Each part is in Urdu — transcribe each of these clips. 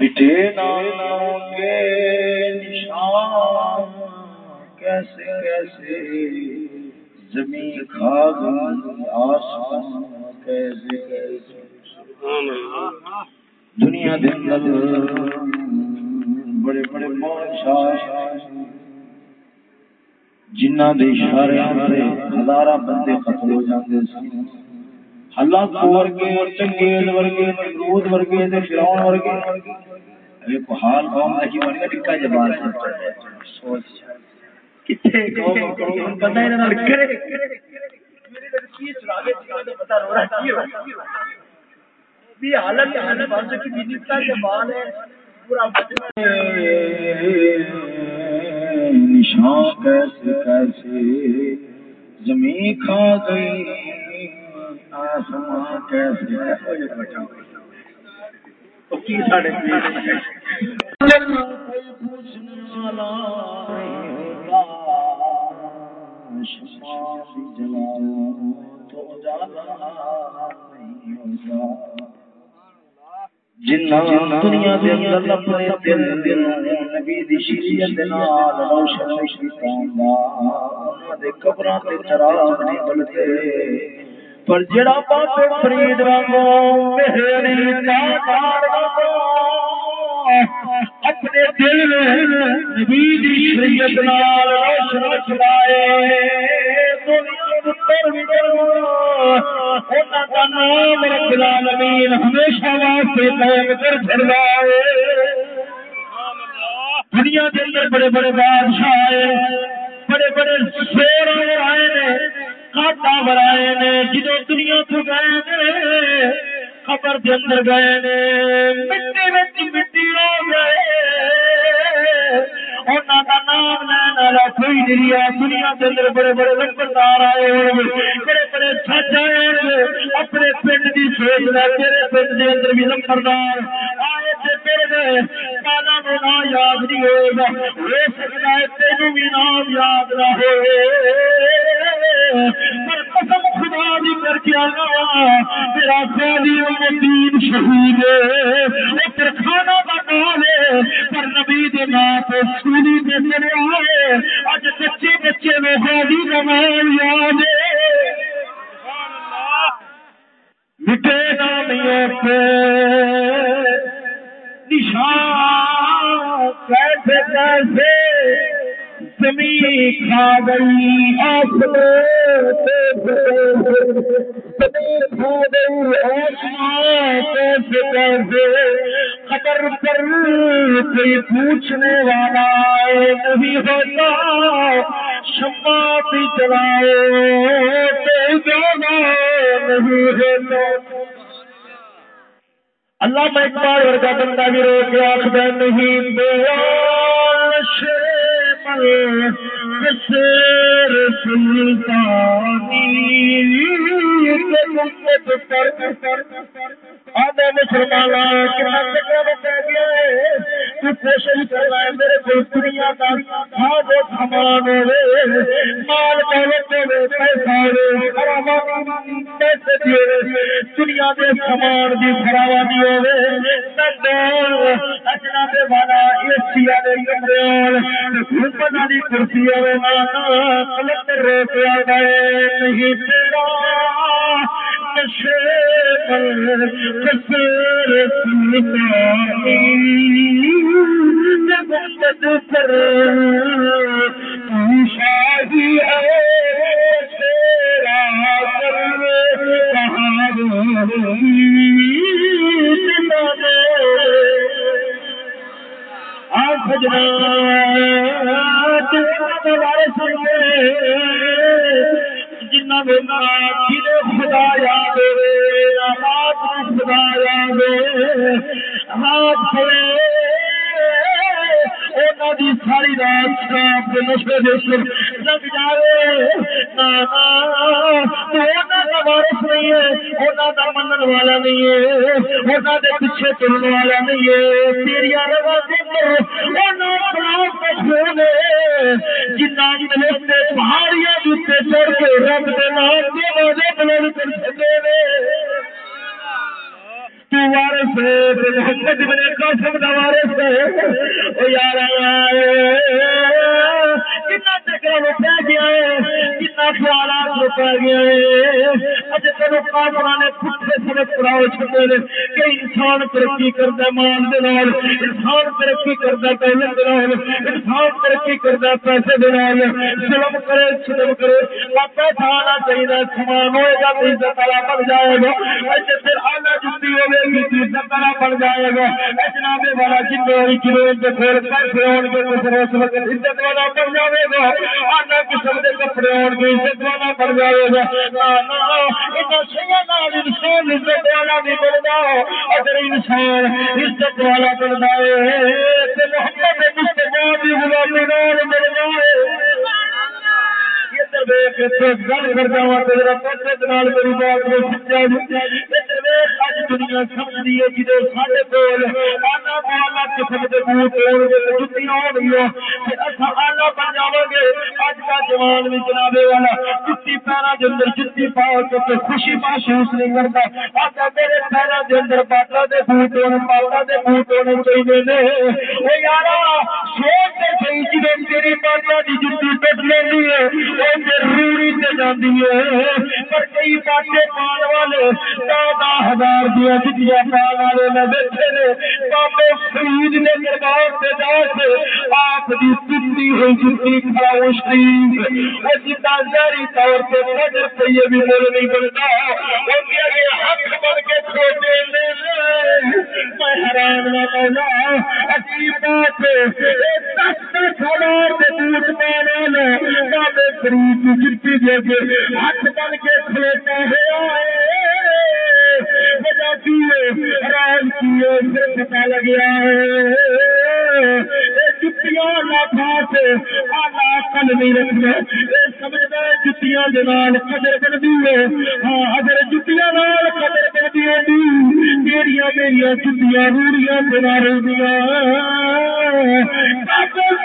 مٹے نشان کیسے کیسے زمین کھا گئی آسمان کیسے کیسے۔ دنیا دے اندر بڑے بڑے بادشاہ جنہ دے اشارے بندے قتل ہو جاتے سن۔ اللہ کو ورگے چنگیز ورگے نمرود ورگے تے فرعون ورگے۔ ایک حال قوم دا کی گیا ٹکا جبال سے سوچ کتے قوم بندہ انہاں نال کرے۔ میری لڑکی چلا کے چلا پتہ رو رہا کی ہو بھی حالت حالت بن سکی بھی ٹکا جبال ہے پورا نشان کیسے کیسے زمین کھا گئی۔ آسمان کیسے جنا دنیا دے اندر اپنے دل دل نبی دی شریعت دے نال روشن انہاں دے قبراں تے چراغ نہیں بلتے۔ پر جڑا پاپے فرید رنگو مہری اپنے دل نبی دی شریعت نال روشن چلائے دنیا پتر انہاں دا نام رب العالمین ہمیشہ واسطے قائم کر دنیا کے اندر بڑے بڑے بادشاہ آئے بڑے بڑے شیر آئے نے کاٹا برائے نے جدو دنیا تو گئے نے، خبر کے اندر گئے نے، مٹی مٹی مٹی ہو گئے۔ انہوں کا نام لینا والا کوئی نہیں دنیا کے اندر بڑے بڑے لمبردار آئے ہوئے بڑے بڑے سچ آئے ہوئے اپنے پنڈ کی سوچ لے تیرے پنڈ کے اندر بھی لمبردار آئے تھے تیرے کالا نام یاد نہیں ہوئے گا ہو سکتا ہے تینوں بھی نام یاد نہ ہوئے پر قسم خدا دی کر کے آنا الدین شہید ہے۔ کھانا کا نام ہے، پر نبی دے نام پہ سولی دے آئے۔ اج بچے بچے میں خالی کا نام یاد ہے۔ مٹے نامیوں پہ نشان۔ کیسے کیسے زمین کھا گئی آسمان زمین کھا گئی آسمان کیسے کیسے قبر پر کوئی پوچھنے والا نہیں ہوتا شما بھی چلائے تو جانا نہیں ہوتا اللہ میں اقبال ورگا بندہ بھی رو کے آخر نہیں بیان شیر سلطانی آدھے مسلمان کتنا چکر میں کہہ ہے۔ تو کوشش کر رہا ہے میرے کو دنیا کا سامان مال دولت پیسہ پیسے دیے دنیا کے سامان دی خراوا دی والا کمرے حکومت دی کرسی ہوے نا کلکٹر روک گئے نہیں تیرا نشے شادی ہے جنہ خدا یاد خدا یاد ہاتھ پڑے ساری رات نشے لگ جائے وارس نہیں ہے کا من والا نہیں ہے پیچھے چلنے والا نہیں ہے۔ جنا پہاڑیاں جوتے چڑھ کے رب کے نام کے بلند کر سکے تو محمد بن قاسم دا وارث او کتنا چکر پہ گیا ہے کتنا خیالات میں پہ گیا ہے اج تینوں کافر نے پٹھے سبق پڑھاؤ چھٹے نے کہ انسان ترقی کرتا مال دے نال انسان ترقی کرتا پہلے دے نال انسان ترقی کرتا پیسے دے نال ظلم کرے ظلم کرے پیسہ آنا چاہیے سامان ہوئے گا تو عزت والا بن جائے گا ایسے پھر آنا جتی ہوئے گی تو عزت والا بن جائے گا جناب والا جن کلو کے پھر پیسے ہو گے تو پھر اس وقت عزت والا بن جائے گا آنا قسم کے کپڑے ہو گے عزت والا بن جائے گا انسان عزت والا بھی بنتا اگر انسان عزت والا بنتا ہے تو محمد مستفا بھی غلامی نال بن جاؤ جوان بھی جنابے والا جتی پیرا کے اندر جتی پا کے خوشی محسوس نہیں کرتا آتا میرے پیرا کے اندر باٹا دے بوٹ ہونے باٹا دے بوٹ ہونے چاہیے وہ سوچ صحیح تیری باٹا کی جتی کٹ لینی ہے پر کئی پاٹے پان والے چودہ ہزار دیا جتیا پان والے میں بیٹھے نے۔ بابے فرید نے دربار سے جا کے آپ کی جتی ہوئی جتی خاموش وہ جتا ظاہری طور پہ نظر پہ بھی بول نہیں بنتا۔ وہ کیا یہ ہاتھ بن کے چھوٹے میں حیران نہ مولا عجیب بات دس دس ہزار کے بابے فرید دے کے ہاتھ بن کے کھلوتا ہے۔ وجہ کی کی پھر پتا لگیا ہے۔ جتیاں لاکھا سے آلہ کل نہیں رکھنا یہ سمجھتا ہے جتیاں دال قدر بنتی ہے۔ ہاں اگر جتیاں نال قدر بنتی ہوتی میریا میریا جتیاں روڑیاں بنا رہی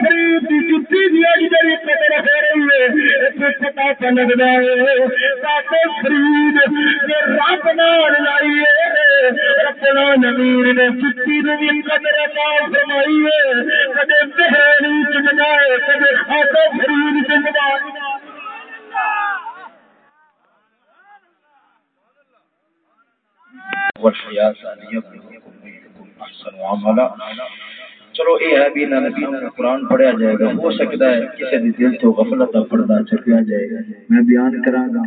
خرید جتی دیا جی قدر ہو رہی ہے پتا چل لگتا ہے۔ خرید رب نال لائیے اپنا نمیر نے چٹی نے بھی قدر فرمائی ہے۔ کدے چمنائے کدے چمنائے عملا چلو یہ ہے بھی نبی قرآن پڑھیا جائے گا، ہو سکتا ہے کسی بھی دل تو غفلت پردہ چکیا جائے گا۔ میں بیان کرا گا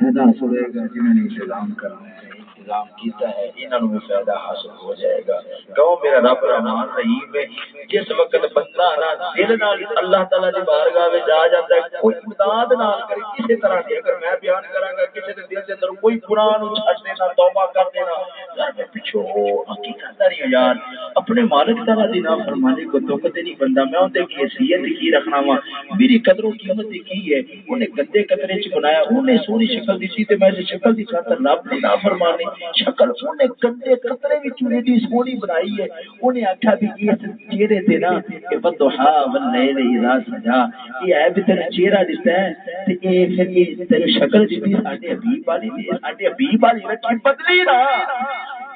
فائدہ حاصل ہوئے گا جنہوں نے انتظام کرنا انتظام کیتا ہے انہوں نے فائدہ حاصل ہو جائے گا۔ کہو، میرا رب رحمان رحیم ہے، جس وقت بندہ نا دل نال اللہ تعالی دی بارگاہ وچ جا جاتا ہے، کوئی امداد نال کرے کسی طرح دی اگر میں بیان کراں گا، کسی دے دل دے اندر کوئی قران چھڈ دینا، توبہ کر دینا یار میں پیچھے ہو، حقیقت داری یار، اپنے مالک تعالی دی نافرمانی کو تو کتے نہیں بندہ، میں اون دے کی حیثیت کی رکھنا وا۔ میری قدر و قیمت کی ہے اونے گندے قطرے چ بنایا اونے سونی شکل دی تے میں شکل دی خاطر رب دی نافرمانی شکل اونے گندے قطرے وچ ایڈی جی سونی بنائی ہے اونے آکھیا بھی اس چہرے تے نا کہ بدھا واللیل اذا سجا یہ ہے بھی تیرا چہرہ دستا ہے تے اے پھر یہ تیری شکل دتی ساڈے حبیب والی دی ساڈے حبیب والی رکھی بدلی نا۔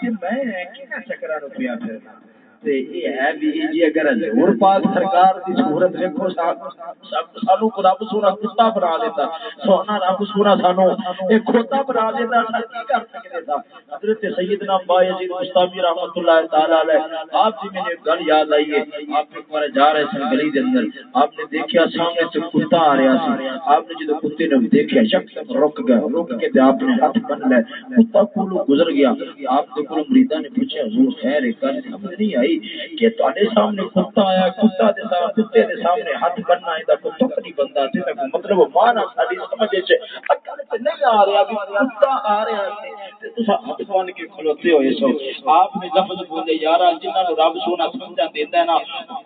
تے میں کنا چکرا جی اگر حضور پاک سرکار دی صورت رب کتا بنا لیتا، سونا رب سانو کھوتا بنا لیتا کی کر حضرت سیدنا اللہ تعالی علیہ، آپ جی میں گل یاد آئی ہے، آپ ایک بار جا رہے سن گلی دے اندر، آپ نے دیکھا سامنے سے کتا آ رہا سی، آپ نے جدو کتے نے دیکھا شخص رک گیا، رک کے تے آپ نے ہاتھ بن لے، کتا کولو گزر گیا، آپ دے کول مریداں نے پوچھا حضور خیر ہے سمجھ نہیں آئی۔ بھائی، کہ تواڈے سامنے کتا آیا، کتا دے سامنے کتے دے سامنے ہاتھ بننا ہے دا کوئی تک نہیں بندا تے تے مطلب مانا ساڈی سمجھ وچ اکل تے نہیں آ رہا بھی کتا آ رہا تے تے تساں ہاتھ بن کے کھلوتے ہوئے سو۔ آپ نے لفظ بولے، یارا، جنہاں نو رب سونا سمجھا دیندا ہے نا،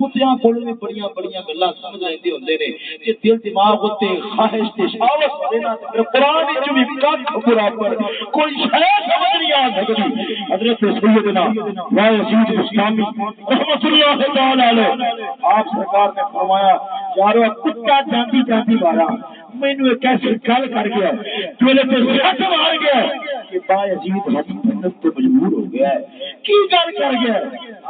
کتیاں کول بھی بڑیاں بڑیاں گلاں سمجھ آندے ہوندے نے۔ کہ دل دماغ تے خواہش تے شہوت ہوے نا تے قران وچ بھی کٹ برابر کوئی شے سمجھ نہیں آ سکتی حضرت سیدنا وا یزید بستامی رحمت اللہ تعالی علیہ آپ سرکار نے فرمایا، یارو، کتا جاندی جاندی مارا۔ مینو ایک ایسی گل کر گیا میرے تے سٹ مار گیا کہ با عجیب ہم جنت تو مجبور ہو گیا ہے۔ کی گل کر گیا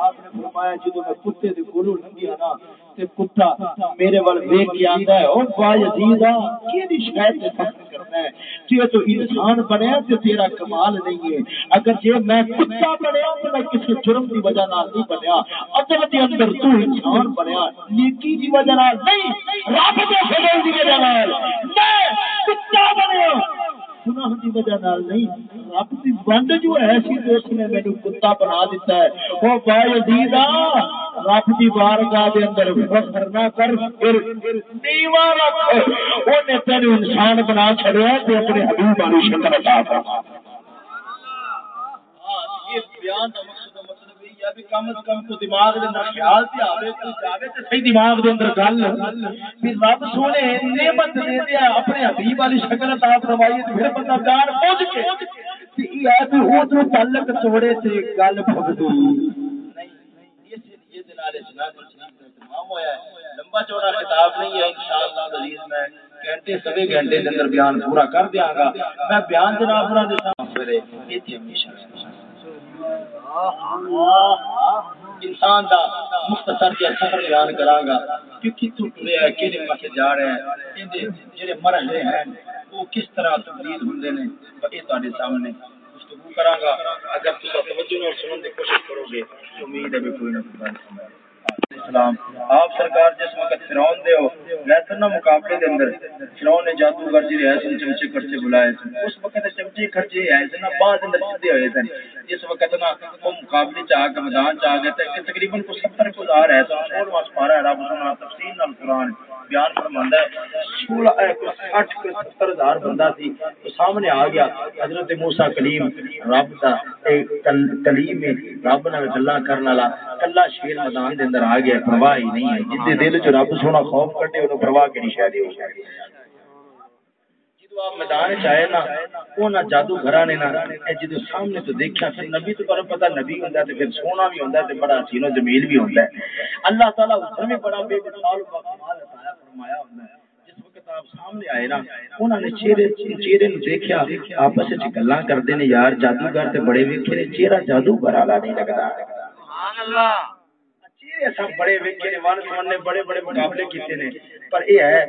آپ نے فرمایا جدو میں کتے دے کولوں لنگیا نا تے کتا میرے ول ویکھ کے آندا ہے او با عجیب کی دی شکایت تے فخر کرنا ہے؟ کہ تو انسان بنیا تے تیرا کمال نہیں ہے۔ اگر جے میں کتا بنیا تے میں کسی جرم دی وجہ نال نہیں بنیا۔ اصل دے اندر تو انسان بنیا۔ نیکی دی وجہ نال نہیں، رب دے فضل دی وجہ نال میں کتا بنیا۔ گناہ کی وجہ نال نہیں رب کی بند جو ہے سی تو اس نے مینوں کتا بنا دیتا ہے او با یزیدا رب دی بارگاہ دے اندر فخر نہ کر پھر نیوا رکھ او نے تینوں انسان بنا چھڑیا تے اپنے حبیب علی شکر عطا فرما یہ بیان دا مقصد یہ ہے کہ کم از کم تو دماغ دے اندر خیال تے آوے کوئی جاوے تے صحیح دماغ دے اندر گل کہ رب سونے نعمت دے دیا اپنے حبیب والی شکل عطا فرمائی تے پھر بندہ جان پہنچ کے تے یہ ہے کہ او تو تعلق توڑے تے گل بھگدی نہیں اس یہ دے نال اسناد شریف کا اہتمام ہویا ہے۔ لمبا چوڑا خطاب نہیں ہے انشاءاللہ العزیز میں گھنٹے سوے گھنٹے دے اندر بیان پورا کر دیاں گا۔ میں بیان جناب پورا دے سامنے ایتھے ہمیشہ انسان دا مختصر جہا سفر بیان کراں گا کہ کتوں ٹریا ہے کہڑے پاسے جا رہے ہیں ایندے جڑے مرحلے ہیں، وہ کس طرح تبدیل ہوندے نے یہ تہاڈے سامنے گفتگو کراں گا اگر تسی توجہ اور سنن دی کوشش کرو گے امید ہے کوئی نہ کوئی گل السلام۔ آپ سرکار جس وقت فرعون دے ہو ویسے نہ مقابلے دے اندر، فرعون نے جادوگر جی رہے سن چمچے خرچے بلائے سن۔ اس وقت چمچے خرچے آئے سن بعد اندر سیدھے ہوئے سن۔ جس وقت نا وہ مقابلے چاہ کے میدان چاہ گئے تھے تقریباً کو ستر گزار ہے سن چھوڑ واس پارا ہے رب سنا تفصیل نال قرآن۔ بیان فرماندا ہے، سولہ کو سٹھ کو ستر ہزار بندہ سی تو سامنے آ گیا حضرت موسیٰ کلیم، رب دا کلیم رب نال گلاں کرن والا کلا شیر میدان دے اندر آ گیا، پرواہ ہی نہیں ہے۔ جس دل چ رب سونا خوف کٹے انہوں پرواہ کی نہیں شاید جدو آپ میدان چاہے نا وہ نہ جادو گھرا نے نا جدو سامنے تو دیکھا پھر نبی تو پر پتہ نبی ہوندا تے پھر سونا بھی ہوندا تے بڑا حسین و جمیل بھی ہوندا ہے۔ اللہ تعالی اس میں بڑا بے مثال و کمال عطا فرمایا ہوندا ہے۔ جس وقت آپ سامنے آئے نا انہوں نے چہرے چہرے نو دیکھیا آپس وچ گلاں کردے نے یار جادوگر تے بڑے ویکھے نے چہرہ جادوگر والا نہیں لگدا۔ سبحان اللہ۔ بڑے ویکے نے ون سمن نے بڑے بڑے مقابلے کیتے نے۔ پر یہ ہے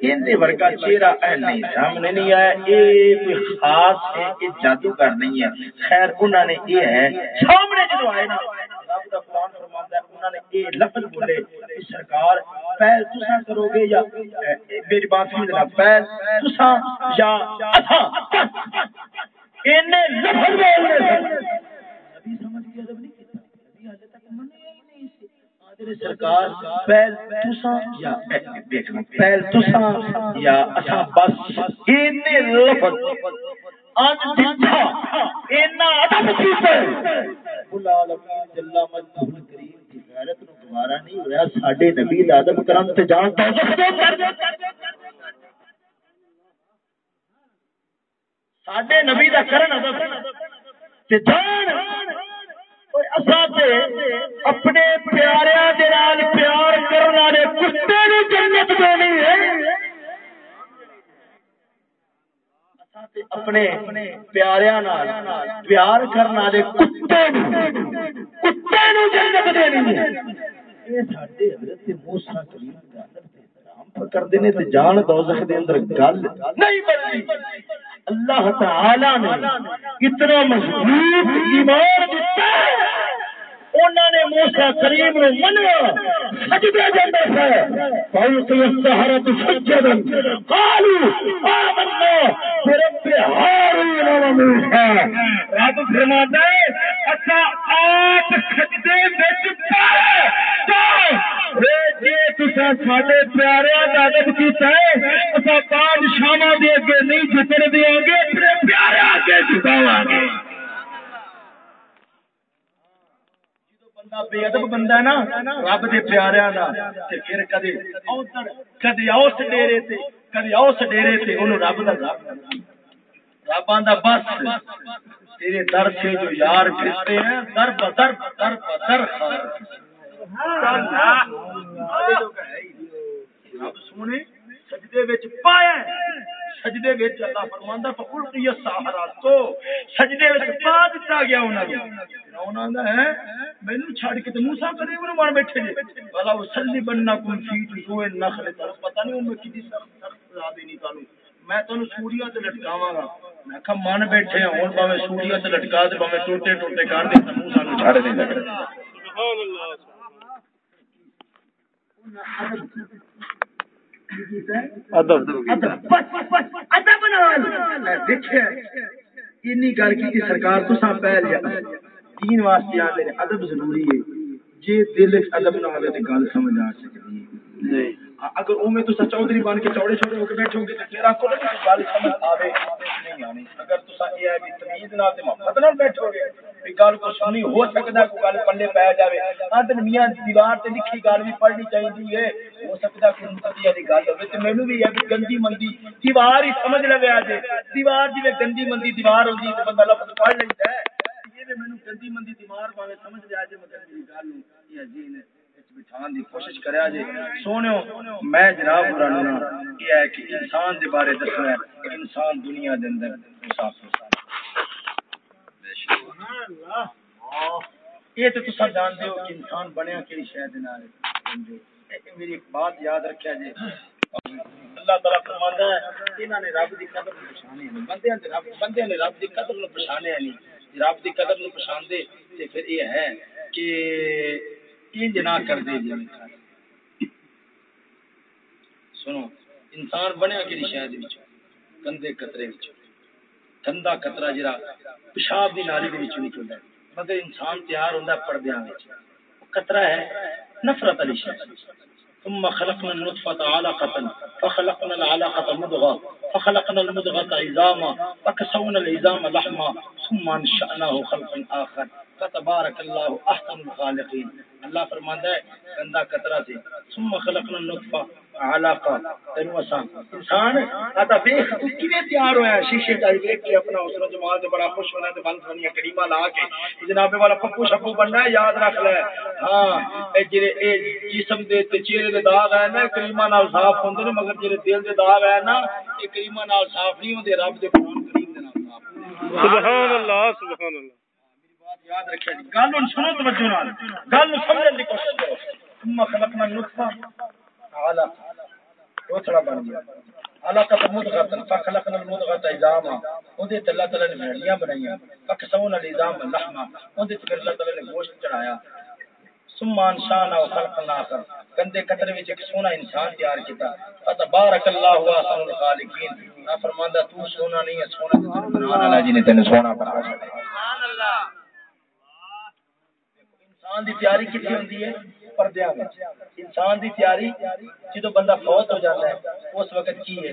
کہ ان دے ورگا چہرہ اے نہیں سامنے نہیں آیا کوئی خاص ہے جادوگر نہیں ہے۔ خیر انہوں نے یہ ہے سامنے آئے نا رب دا قرآن فرماندا ہے انہوں نے یہ لفظ بولے کہ سرکار پہل تسا کرو گے یا میری بات سمجھ لینا پہل تسا یا اسا انہیں لفظ بولے نبی سمجھ گیا جب نہیں کیتا۔ نبی حالے تک منے سرکار پہل تسا یا دیکھنا پہل تسا یا اسا بس اینے لفظ۔ ان دتا اینا ادب کیتے گوارا نہیں ہویا ساڈے نبی دا ادب کرن تے جان تو ساڈے نبی دا کرن ادب تے جان۔ اپنے پیارے پیار کرنے والے کتے جنت دینی ہے۔ اپنے پیارے پیار کرنے والے کتے کتے جنت دینی ہے۔ کرتے جان دوزخ دے اندر گل نہیں بنتی اللہ تعالی نے اتنا مضبوط ایمان دیتا انہوں نے موسا کریم نو منیا۔ سجدے سجدا قالوا آمنا۔ برب هارون رب فرماتا ہے اسا آپ سجدے وچ پائے جے جی، ساڈے پیاریاں دا ادب کیتا ہے۔ اسا بادشاہاں دے اگے نہیں جھکن دیاں گے، اپنے پیاریاں اگے جھکاواں گے۔ بے ادب بندہ ہے نا رب دے پیاریاں دا تے پھر اوتر کدی اوس ڈیرے تے کدی اوس ڈیرے تے اونوں رب دا رب آندا بس تیرے در سے جو یار پھرتے ہیں در بدر در بدر رب سونے سجدے وچ پایا سجدے وچ اللہ فرماندا فقلقی السحرہ تو سجدے وچ پا دتا گیا انہاں نوں۔ انہاں دا ہے مینوں چھڑ کے تے موسی کرے انہاں مار بیٹھے جے۔ والا وسلی بنکم فی جو النخل پتہ نہیں ان کی سخت سخت عذاب نہیں تانوں میں تانوں سوریا تے لٹکاواں گا۔ میں کہ من بیٹھے ہن باویں سوریا تے لٹکا تے باویں ٹوٹے ٹوٹے کر دے تے موسی نوں چھڑ دے سبحان اللہ۔ ادب. ادب. گل کی سرکار تو سب پہل دین واسطے آتے ادب ضروری ہے. جی دل ادب نہ ہوئے تو گل سمجھ آ سکتی ہے. اگر او میں تو چودھری بن کے چوڑے چھوڑے ہو کے بیٹھو گے تو تیرا کو گل سمجھ آوے نہیں آنی اگر تو یہ ہے کہ تمیز نال تے محبت نال بیٹھو گے گل کو سنی ہو سکدا کوئی گل پلے پے جاوے۔ ہاں میاں دیوار تے لکھی گل بھی پڑھنی چاہیے ہو سکدا کوئی مقتی والی گل ہوے تے مینوں بھی ہے کہ گندی مندی دیوار ہی سمجھ لوے اج دیوار جی گندی مندی دیوار ہوندی، تے بندہ لفظ پڑھ لیندا ہے۔ یہ مینوں گندی مندی دیوار پاوے سمجھ مگر گل یہ جی ہے بٹھان دی کوشش کریا جے۔ سونیو، میں جناب یہ ہے کہ انسان دے بارے دسنا ہے، انسان دنیا دے اندر مسافر یہ تو تصا جانتے ہو کہ انسان بنیا کہڑی شہر میری ایک بات یاد رکھا جی۔ اللہ تعالیٰ فرماندا ہے انہاں نے رب دی قدر نو پہچانے نہیں۔ بندیاں رب بندیاں نے رب دی قدر نو پہچانے نہیں۔ جی رب دی قدر نو پہچان دے تے پھر یہ ہے کہ انج نہ کر دے جی۔ سنو، انسان بنیا کہ شاید گندے قطرے گندا قطرہ جرا پیشاب دی نالی دے وچوں نکلدا ہے۔ مگر انسان تیار ہوندا ہے پردیاں وچ۔ قطرہ ہے نفرت علی شے ثم خلقنا النطفة علقة، فخلقنا العلقة مضغة، فخلقنا المضغة عظاما، فكسونا العظام لحما، ثم انشأناه خلقا آخر۔ فتبارك الله أحسن الخالقين۔ اللہ فرماندا ہے، گندا قطرہ سے ثم خلقنا النطفه علاقہ تینو اساں انسان اتا دیکھ تو کیویں تیار ہویا ہے؟ شیشے دا دیکھ کے اپنا اسرا جماعت تے بڑا خوش ہونا تے بن سنیا کریمہ لا کے۔ جناب والا پپو شپو بننا یاد رکھ لے۔ ہاں اے جڑے اے جسم دے تے چہرے دے داغ ہے نا کریمہ نال صاف ہوندے نے مگر جڑے دل دے داغ ہے نا اے کریمہ نال صاف نہیں ہوندے رب دے قرآن کریم دے نال صاف سبحان اللہ سبحان اللہ۔ یاد رکھے جی گل سنو توجہ نال۔ گل سمجھن دی کوشش کرو۔ ثم خلقنا النطفه علقه کوتھڑا بن گیا۔ مدغه فخلقنا المدغه عظاما۔ اودے تے اللہ تعالی نے ہڈیاں بنائیاں۔ فکسونا العظام لحما۔ اودے تے اللہ تعالی نے گوشت چڑھایا۔ ثم انشانا وخلقنا اخر گندے قطرے وچ ایک سونا انسان تیار کیتا۔ فتبارک اللہ احسن الخالقین۔ فرماندا تو سونا نہیں ہے سونا تے بنانے والا جی نے سونا بنا چھڑیا سبحان اللہ۔ انسان دی تیاری ہوندی ہے؟ پردیاں وچ۔ انسان دی تیاری جدوں بندہ فوت ہو جاتا ہے، اس وقت کی ہے؟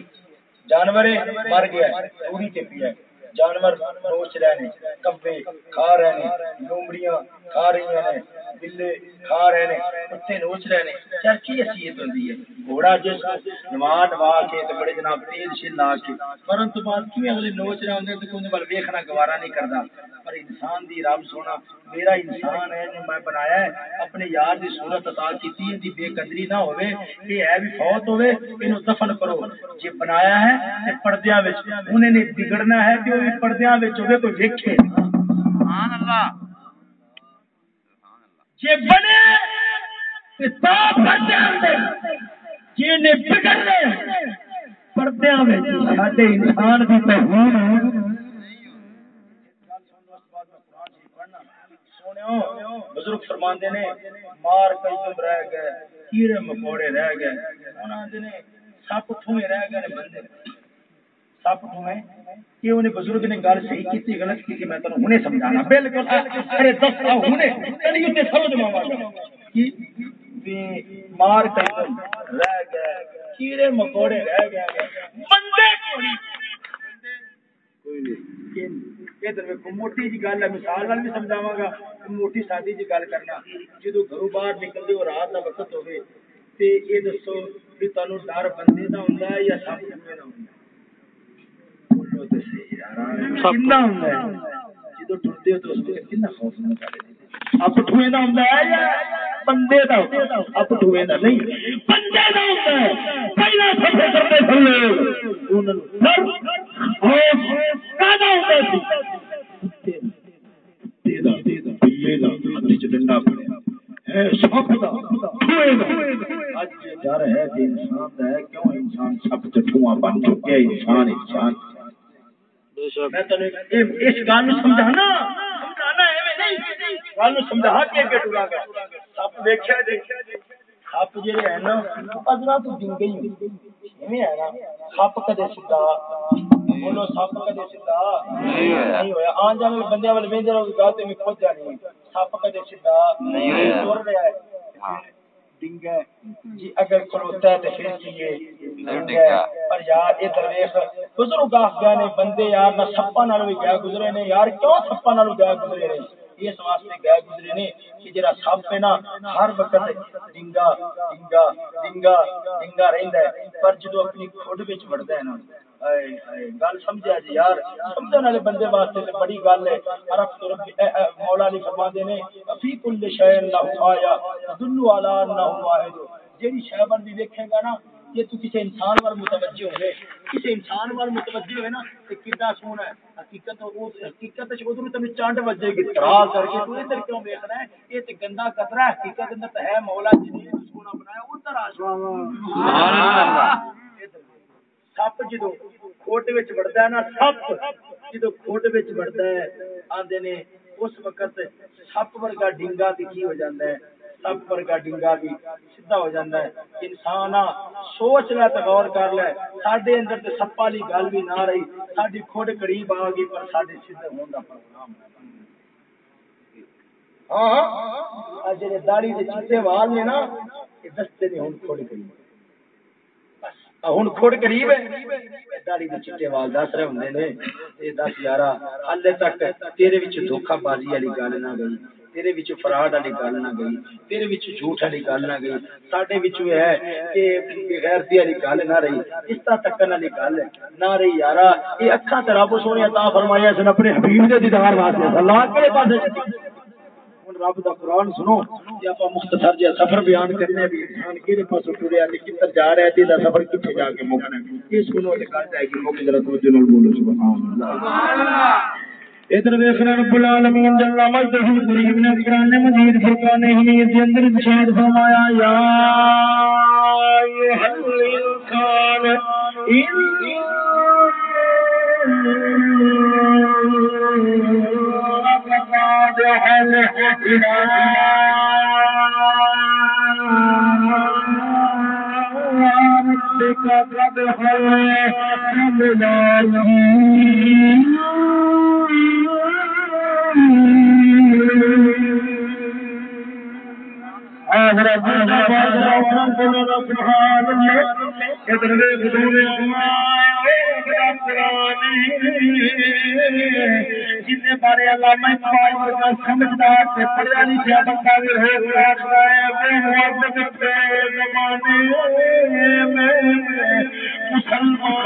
جانور مر گیا ہے، روڑی تے پیا ہے۔ جانور روچ رہے ہیں کبے کھا رہے ہیں لومڑیاں کھا رہی ہیں، بلے کھا رہے ہیں کتے نوچ رہے ہیں چل کی حیثیت ہوتی ہے؟ گھوڑا جس نوا نوا کے تو بڑے جناب تیز شل لا کے، مرن تو بعد کیوں اگلے نوچ رہے ہوں تو کوئی بل ویکھنا گوارا نہیں کرتا پر انسان دی رب سونا میرا انسان ہے جو میں بنایا ہے اپنے یار دی صورت عطا کیتی ہے دی بے قدری نہ ہوے یہ ہے بھی فوت ہوے اینو دفن کرو۔ جے بنایا ہے تے پردیاں وچ انہیں نے بگڑنا ہے تے او پردیاں وچ ہوے کوئی ویکھے۔ سبحان اللہ۔ جے بنے تے تا پردیاں دے جے نے بگڑنے پردیاں وچ ساڈے انسان دی توہین بزرگ فرماندے نے، مار کئی تم رہ گئے، کیڑے مکوڑے رہ گئے۔ انہاں دے نے، سپ ٹھوئے رہ گئے بندے۔ سپ ٹھوئے کہ انہیں بزرگ نے گل صحیح کیتی، غلط کیتی، میں تانوں ہنے سمجھانا۔ بالکل ارے دس آ ہنے تینوں تے سمجھ ماواں کہ مار کئی تم رہ گئے، کیڑے مکوڑے رہ گئے۔ بندے کوئی موٹی جی گل ہے مثال بھی سمجھاوا گا موٹی سادی جی گل کرنا جدو گھروں باہر نکلتے ہو رات کا وقت ہوے تے یہ دسو بھی تمہیں ڈر بندے کا ہوں یا سپ ٹوئے کا ہوں جدو ٹرتے ہو تو اس کو خوف یا بندے نہیں پہلا سفر کرتے سن لوگ ڈنڈا پڑیا۔ ڈر ہے انسان کا ہے کیوں انسان سب چٹھواں بن چکے انسان انسان۔ میں اس گل سمجھانا گل سمجھا کے سپ دیکھا سپ جی ہے نا ادرا تو ڈنگے ہی ہے نا؟ سپ کدے سیدا بولو سپ کدے سیدا نہیں بندے رہو گا میں جانی۔ سپ کدے سیدا نہیں تر رہا ہے۔ ڈنگا جی اگر کھلوتا ہے تو پھر کی پر یار یہ درویش بزرگ آخ گئے نے بندے یار نہ سپا نال بھی گیا گزرے نے۔ یار کیوں سپا نال گیا گزرے نے؟ اس واسطے گئے گزرے نے کہ جڑا سپ ہے نا ہر وقت ڈنگا ڈنگا ڈنگا ڈنگا رہندا ہے۔ پر جدو اپنی کھڈ وچ وڑدا ہے نا گل سمجھا جی یار۔ سمجھن والے بندے واسطے تے بڑی گل ہے۔ عرب تو مولا علی فرماندے نے، فی کل شیء اللہ آیا دلو علی انه واحد۔ جیڑی شے بندی دیکھے گا نا یہ تو کسی انسان وال متوجہ ہوئے کسی انسان وال متوجہ ہوئے نا تو کتا سونا ہے۔ حقیقت حقیقت ادھر تمہیں چانڈ بجے گی کر کے تو ادھر کیوں دیکھنا ہے یہ تو گندا کترا ہے۔ حقیقت اندر تو ہے مولا جی نے سونا بنایا ادھر آ سپ جدو کھوٹ وچ ہے نا سپ جدو کھوٹ وچ ہے آندے نے اس وقت سپ ورگا ڈنگا دکھی ہو جاتا ہے۔ سب ورگا ڈنگا بھی سیدھا ہو جاتا ہے۔ انسان سوچ لے تو غور کر لے۔ سڈے اندر تو سپا والی گل بھی نہ رہی۔ ساری کھوڑ قریب آ گئی پر سارے سیدھے ہونے کا پروگرام ہاں, ہاں۔ چیتے وال نے نا، یہ دستے نے کھوڑ قریب۔ ہوں قریب ہے۔ داڑی وال دس رہے ہوں نے۔ دس یار ہلے تک تیرے دھوکھا بازی والی گل نہ گئی۔ تیرے وچ فراڈ والی گل نہ گئی تیرے وچ جھوٹ والی گل نہ گئی ساڈے وچ ہے کہ غیرتی والی گل نہ رہی اس طرح تکن والی گل نہ رہی یارا یہ اکھاں تے رب سونے عطا فرمایا سن اپنے حبیب دے دیدار واسطے اللہ کہڑے پاسے ہن رب دا قرآن سنو کہ اپا مختصر جہا سفر بیان کرنے بھی انسان کہڑے پاسوں ٹریا تے کدھر جا رہا ہے تے سفر کتنے جا کے مکنا ہے یہ سنو تے گل جائے گی موقع ذرا توجہ نال بولو سبحان اللہ سبحان اللہ ادھر دیکھنا رب العالمین جل مجدہ الکریم نے قرآن مجید فرقان حمید کے اندر ارشاد فرمایا یا ایھا الانسان انک قادح الى بارے پڑھیا بندہ بھی ہو زمانے میں مسلمان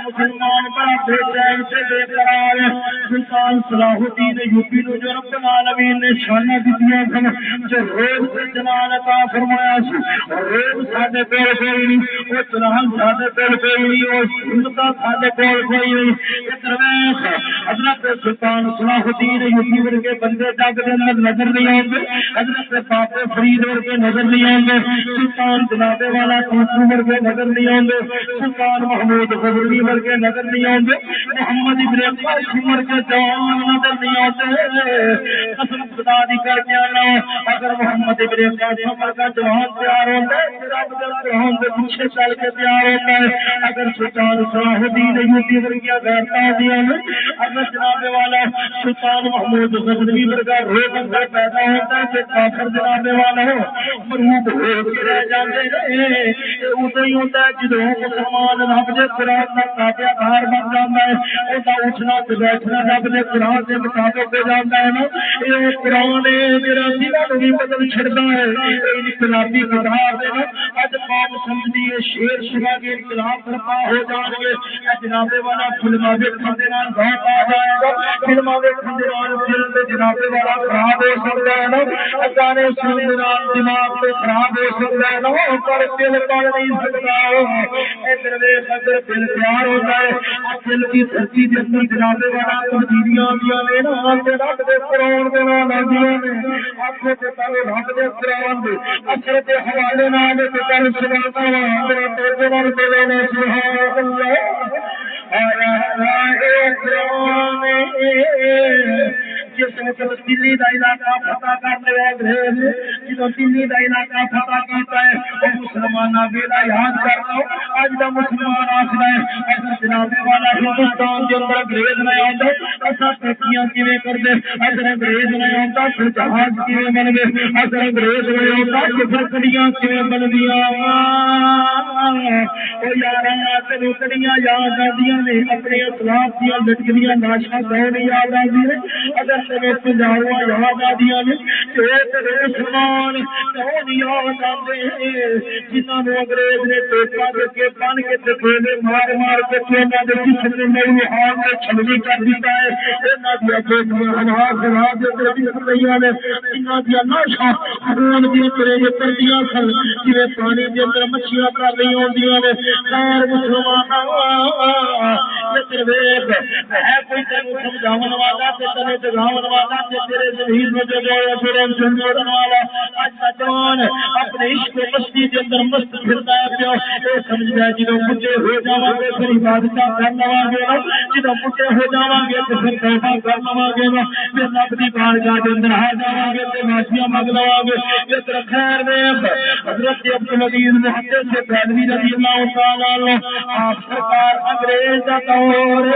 مسلمان بڑا بے چین سے بے قرار سلطان صلاح الدین یوپی نو جو رب العالمین نے شانہ دتیاں سن جو روز سے جلال عطا فرمایا سی روز ساڈے کول کوئی نہیں او ساڈے کول کوئی نہیں او ساڈے کول کوئی نہیں حضرت سلطان صلاح الدین یوپی ورگے بندے جگ دے اندر نظر نہیں آندے حضرت بابے فرید ورگے نظر نہیں آندے سلطان جناب والا ٹیپو ورگے نظر نہیں آندے سلطان محمود غزنوی ورگے نظر نہیں آندے محمد ابن قاسم ورگے جوان نظر نہیں آتے قسم خدا دی کر کے اللہ اور اگر محمد ابن قاسم کا جوان تیار ہوتا ہے رب دے قرآن دے پیچھے چل کے تیار ہوتا ہے۔ اگر سلطان صلاح الدین ایوبی ورگیا غیرتا دیا اگر جناب والا سلطان محمود غزنوی ورگا رو بندہ پیدا ہوتا ہے کہ کافر جناب والا ہو مروب ہو کے رہ جاتے ہیں ادو ہی ہوتا ہے جدو مسلمان رب دے قرآن کا تابع دار بن جاتا ہے وہ اٹھنا بیٹھنا رب دے قرآن کے مطابق ہو جاتا ہے نا یہ قرآن میرا دلوں بھی بدل چڑتا ہے انقلابی کتاب ہے اج قوم سمجھتی ہے شیر شرا کے انقلاب برپا ہو جان گے جنابے والا فلما ویکن دے نال بہت آ جائے گا فلما ویکن دے نال دل تے جنابے والا خراب ہو سکتا ہے نا گانے سننے دماغ تے خراب ہو سکتا ہے نا پر دل پڑ نہیں سکتا۔ ادھر ویکھ اگر دل پیار ہوتا ہے۔ دل کی دھرتی دے اندر جنابے والا تبدیلیاں آندیاں نے نا تے رب دے قرآن دے نال آندیاں نے۔ اکھے تے تاوے رب دے قرآن دے، اثر دے حوالے نال تے کل سبحان اللہ میرے تے قرآن دے نے سبحان اللہ۔ آیا آیا قرآن جس وقت دلی کا علاقہ فتح کرنے دلی علاقہ فتح کیتا ہے یاد اج مسلمان ہے جناب والا ہندوستان اندر انگریز ترقیاں کیویں انگریز پھر جہاز کیویں انگریز پھر کڑیاں کیویں کڑیاں یاد نے، اپنے اسلاف دیا لٹکیاں ناشا کون یاد آدی اگر تمہیں پنجابا یاد نے کون یاد آتے جنہوں نے انگریز نے دے کے بن کے مار مار کے دے نے میری ہار میں چھلنی کر دیتا ہے یہاں دیا بیٹیاں کے رہی نے یہاں دیا ناشا دیا سن جی پانی کے اندر مچھلیاں کر رہی نے خیر مسلمان ہے کوئی والا تے والا تے تیرے زمین میں جو ہے پھر چندر والا اج کا جوان اپنے عشق و مستی کے اندر مست پھرتا ہے پیا اے سمجھدا ہے جدوں بڈھے ہو جاواں گے، پھر عبادت کر لواں گے جدوں بڈھے ہو جاواں گے تے پھر توبہ کر لواں گے پھر رب دی بارگاہ دے اندر آ جاواں گے تے معافیاں منگ لواں گے۔ اس طرح خیر ویکھ حضرت عبد العزیز محدث سے پہلوی رضی اللہ تعالی عنہ۔ آپ سرکار انگریز دا دور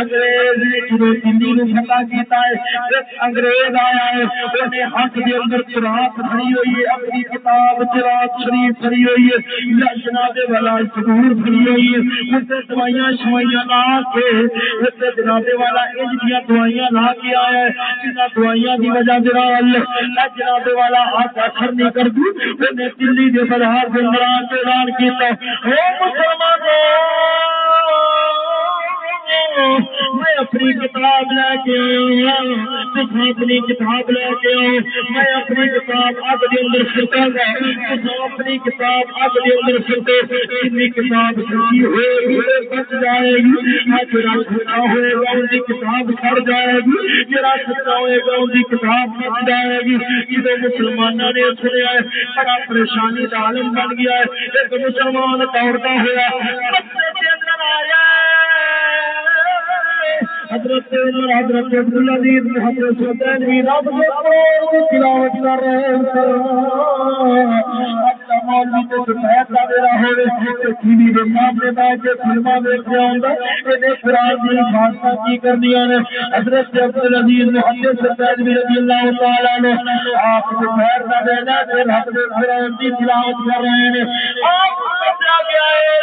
انگریز نے جدوں دلی فتح کیتا ہے انگریز آیا ہے انہیں ہاتھ کے اندر چراغ کھڑی ہوئی ہے، اپنی کتاب چراغ شریف کھڑی ہوئی ہے، یا جناب والا سدور کھڑی ہوئی ہے اسے دوائیاں شوائیاں لا کے اسے جناب والا انج دیا دوائیاں لا کے آیا ہے، جنہ دوائیاں دی وجہ جناب جناب والا ہاتھ اثر نہیں کر دی انہیں دلی کے بازار کے اندر اعلان کیتا ہے۔ او مسلمانوں! میں اپنی کتاب لے کے آیا ہوں اپنی کتاب لے کے آؤ۔ میں اپنی کتاب اگ کے اندر سکا گا۔ اپنی کتاب اگ کے اندر سکے جن کتاب سچی ہوئے بچ جائے گی۔ جڑا سچا ہوئے گا، ان کی کتاب سڑ جائے گی۔ جڑا سچا ہوئے گا، ان کی کتاب بچ جائے گی۔ جب مسلمانوں نے سنیا ہے، بڑا پریشانی کا عالم بن گیا ہے۔ ایک مسلمان دوڑتا ہوا آیا حضرت عمر، حضرت عبدالعزیز، حضرت سلطان بھی رب کے قرآن کی تلاوت کر رہے ہیں اچھا مولوی تے دا ہوے تے دے سامنے بیٹھ کے ہوندا اے قرآن دی کی نے حضرت عبدالعزیز محدث بھی رضی اللہ تعالی عنہ، آپ دا تے رب قرآن تلاوت کر رہے ہیں۔ آپ سمجھا گیا ہے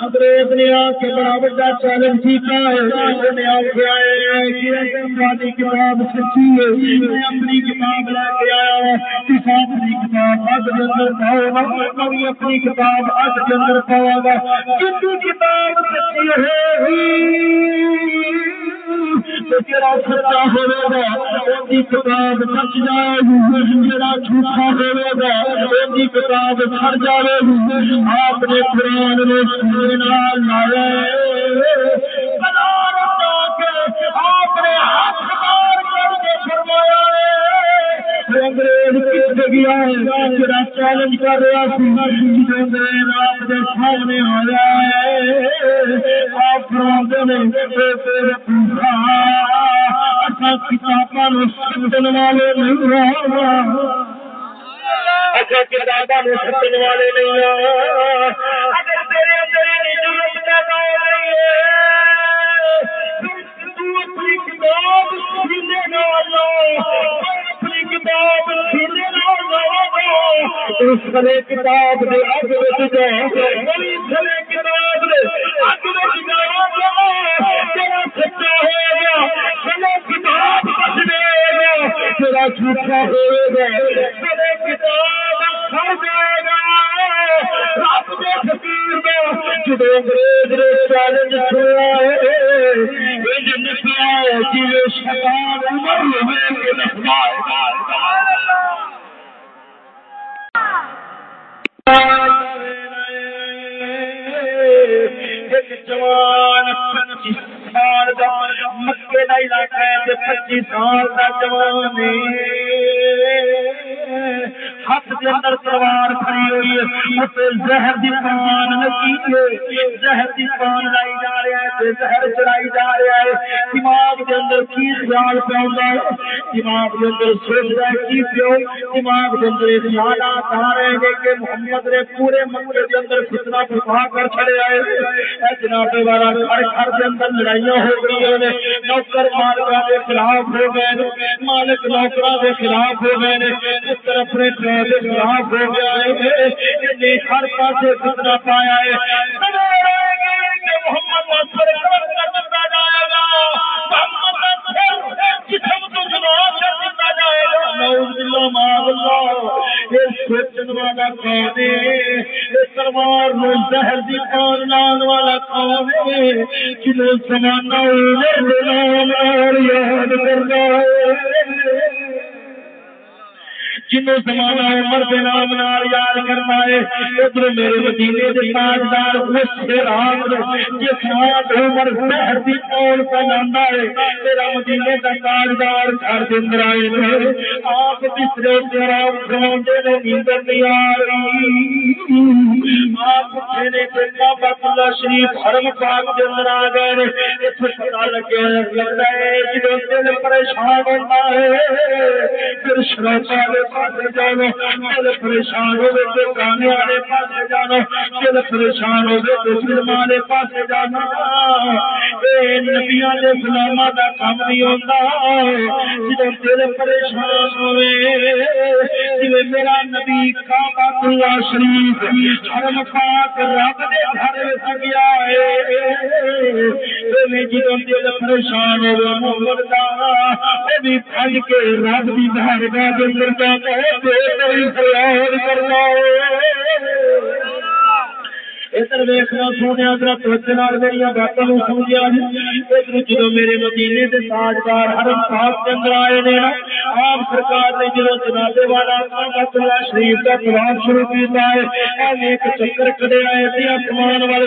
انگریز نے آ کے بڑا بڑا چیلنج کیا ہے۔ انہیں آخیا ہے کتاب سچی ہے۔ میں اپنی کتاب لے کے آیا کس اپنی کتاب؟ اج کے اندر پاؤ میں بھی اپنی کتاب اج کے اندر پاؤں گا۔ کسی کتاب سچی ہے جڑا سچا ہوئے گا کتاب سچ جائے گی۔ جڑا جھوٹا ہوئے گا کتاب سڑ جائے گی۔ آپ نے قرآن نے لایا آپ نے ہاتھ مار کر کے فرمایا انگریز کس گیا ہے؟ جڑا چیلنج کر رہا سی، انگریز آپ کے سامنے آیا ہے۔ آپ فرما نے کتاباں سمجھن والے نہیں اچھا کتاباں سمجھن والے نہیں اگر تیرے تیرے ضرورت پیدا ہو ہے اپنی کتاب سینے نہ اپنی کتاب سینے نہ اس سلے کتاب دے اگ وچ جا بڑی سلے کتاب دے اگ وچ جا تیرا سچا ہوئے گا سلے کتاب بچ جائے گا تیرا جھوٹا ہوئے گا سلے کتاب سڑ جائے گا رب دے فقیر دا، جدو انگریز نے چیلنج سنیا ہے جی عمر ہوئے کہ جوان پچیس سال کا مکے کا علاقہ ہے پچیس سال کا جوان ہاتھ کے اندر تلوار کھڑی ہوئی ہے زہر دی پان لگی ہے زہر دی پان لائی جا رہا ہے زہر چڑھائی جا رہا ہے دماغ کے اندر کی خیال پہ ہے دماغ کے اندر سوچتا ہے کی پیو دماغ کے اندر خیالات آ رہے ہیں کہ محمد نے پورے مکے کے اندر فتنا پھا کر چھڑے آئے جناب والا گھر گھر کے اندر لڑائی لڑائیاں ہو گئی نے، نوکر مالکا کے خلاف ہو گئے مالک نوکرا کے خلاف ہو گئے پتر اپنے کے خلاف ہو گیا ہے ہر پاس فتنا پایا ہے۔ محمد کا جائے گا، محمد سوچن والا کون تلوار نو زہر دی پان لان والا کون زمانہ یاد کرنا ہے۔ جنوں زمانہ عمر دے نام نال یاد کرنا ہے، ادھر میرے مدینے دے تاجدار اس دے رات جس رات عمر شہر دی کول پہ ہے تیرا مدینے دا تاجدار گھر دے اندر آئے نے آپ بسترے تے آرام فرماندے نے نیندر نہیں آ رہی۔ آپ اٹھے نے تے کعبۃ اللہ شریف حرم پاک دے اندر آ گئے نے ایتھے پتہ لگے لگدا ہے، جدوں دل پریشان ہوندا ہے، پھر شروع پاس جانا دل پریشان ہوگے تو گانے والے دل پریشان ہوگے تو فلم والے پاس جانا۔ نبیا کے سلام کا کام نہیں ہوتا جب دل پریشان ہوئے جی میرا نبی کا اللہ شریف حرم پاک رب دے گھر وچ گیا ہے۔ دل پریشان ہوئے، محمد دا وہ بھی پھج کے رب دی بارگاہ دے اندر ادھر ویخنا سونے میری سمجھا ادھر جدو میرے مدینے کے تاجدار صاحب کے اندر آئے نے آپ سرکار نے جدو جنابے والا شریف کا پرواب شروع کیا ہے ایک چکر کھڑے آئے تھے آسمان وال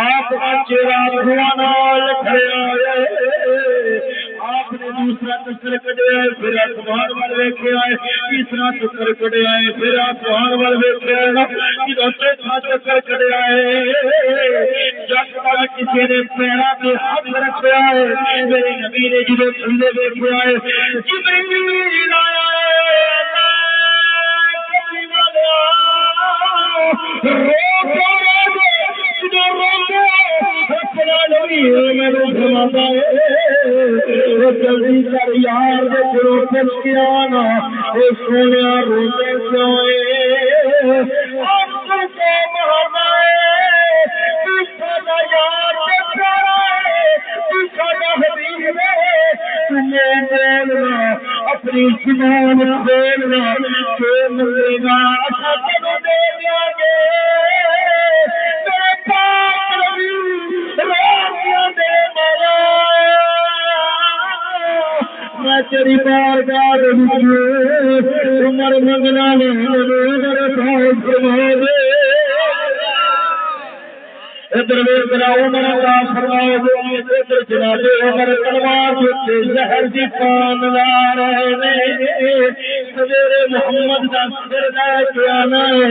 آپ چہرہ بھگوان دوسرا چکر کٹیا ہے پھر آسمان وال ویکے آئے، تیسرا چکر کٹیا ہے پھر آسمان وال ویکے آئے چوتھا چکر کٹیا ہے جب تک کسی نے پیڑا پہ ہاتھ رکھا ہے میری نبی نے جدو تھلے ویکے آئے، جبریل آیا رو رو جلدی کر یار پوچھ کے آنا سونے روتے کیوں یار اپنی زبان کھولنا ملے گا اچھا دے دیا گے۔ تیری بار بار عمر منگنا ادھر میرا عمر کا فرماؤ ادھر جناب عمر تلوار زہر کی پان لا رہے نے۔ سویرے محمد کا سر لے کے آنا ہے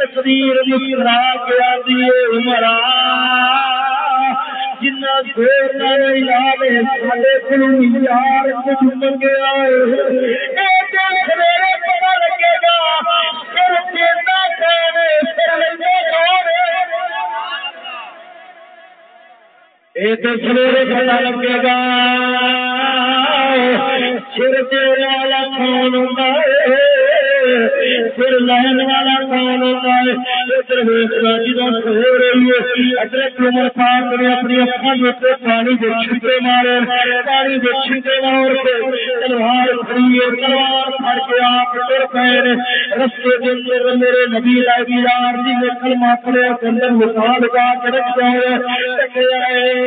تقریر مسکرا کے آتی ہے عمرہ جنا زور نال علاوے ساڈے کول یار کچھ منگیا اے تے سویرے پتہ لگے گا، سر دیندا کون سر لیندے کون سویرے لگے گا سر والا کون ہے؟ لہن والا کون ہوتا ہے؟ ادھر ویسنا ہو رہی ہے عمر پاک نے اپنی اکھان پانی کے چھٹے مارے، پانی کے چھٹے مار کے تلوار کھڑی ہے، تلوار پھڑ کے آپ تر پے رستے کے اندر میرے نبی لائی یار جی نے کلمہ پڑے اندر مثال لگا کے رکھ جائے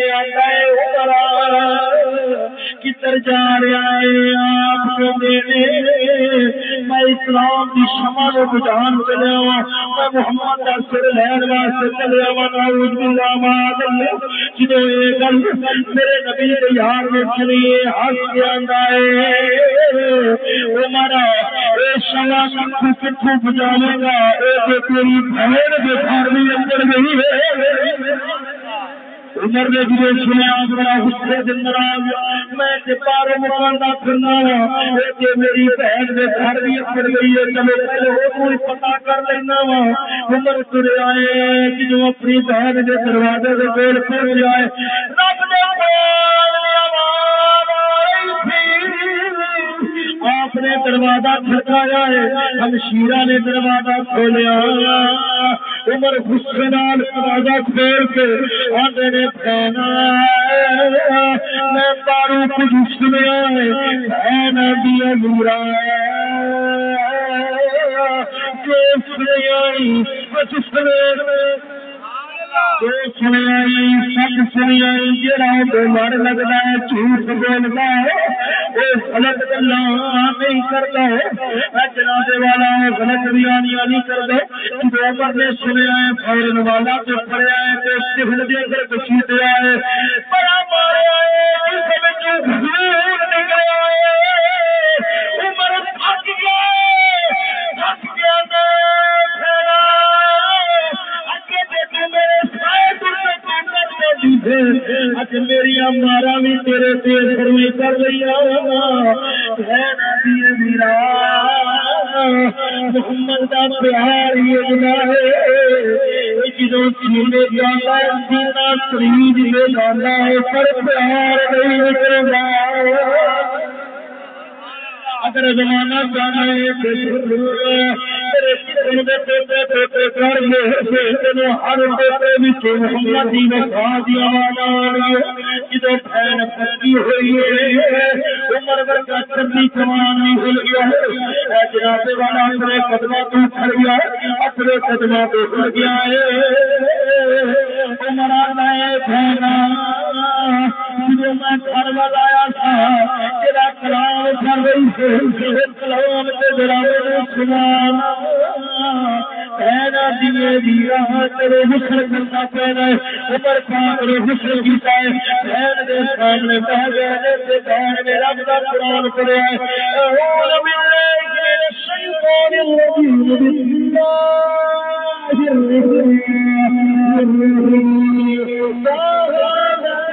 کدھر جا رہا ہے آپ کو دینے۔ میں اسلام کی شما نو بجان چلیا وا میں محمد کا سر لین واسطے چلیا وا نعوذ باللہ ما جدو یہ گل میرے نبی کے یار نے سنی ہس کے آندا ہے۔ او مارا اے شما کتھوں کتھوں بجاوے گا؟ اے تے تیری بہن دے گھر بھی اندر نہیں ہے۔ عمر نے جی سنیا، بڑا غصے دن ناراض میں پارے مکاندا پھرنا وا میری بہن دے گھر بھی پڑ گئی ہے، چلو پہلے وہ کوئی پتہ کر لینا وا۔ عمر تر آئے جدو اپنی بہن دے دروازے دے کول پہنچ جائے۔ رب نے آپ نے دروازہ کھڑکایا ہے، ہم شیرا نے دروازہ کھولیا۔ عمر غصے نال دروازہ کھول کے آدھے نے پہنا میں بارو کچھ سنیا ہے دیا میرا جو سنیا کچھ سویر میں سب سنیا جڑا مر لگتا ہے جھوٹ بولتا ہے وہ غلط گلا نہیں کرتا ہے جناب والا غلط بیانیاں نہیں کرتے جب نے سنیا ہے فورن والا تو پڑیا ہے تو سفل دے کر کچھ دیا ہے بڑا ماریا ہے جس میں نکلا ہے عمر تھک گیا تھک گیا پھیلا اچھا، میری مارا بھی تیرے سروی کر رہی میرا۔ محمد کا پیار یہ ہے۔ جدو سینے جانا سینا خرید میں جانا ہے، پر پیار نہیں نکلتا اگر زمانہ جانا ہے ہر محمد جی نے کھا دیا جدو فین پکی ہوئی ہے عمر ورگا چندی کمان نہیں ہل گیا ہے جناب والا اپنے قدمہ تو کھڑ گیا اپنے قدمہ تو کھڑ گیا ہے عمر آتا ہے فینا جدو میں گھر آیا تھا، تیرا کلام کر رہی ہے کلام کے دراوے سمان دیے دیا، تیرے حسن کرنا پینا عمر پاک نے حسن کیتا ہے، بہن دے سامنے بہ گئے تے بہن نے رب دا قرآن پڑھیا ہے۔ اعوذ باللہ من الشیطان الرجیم۔ بسم اللہ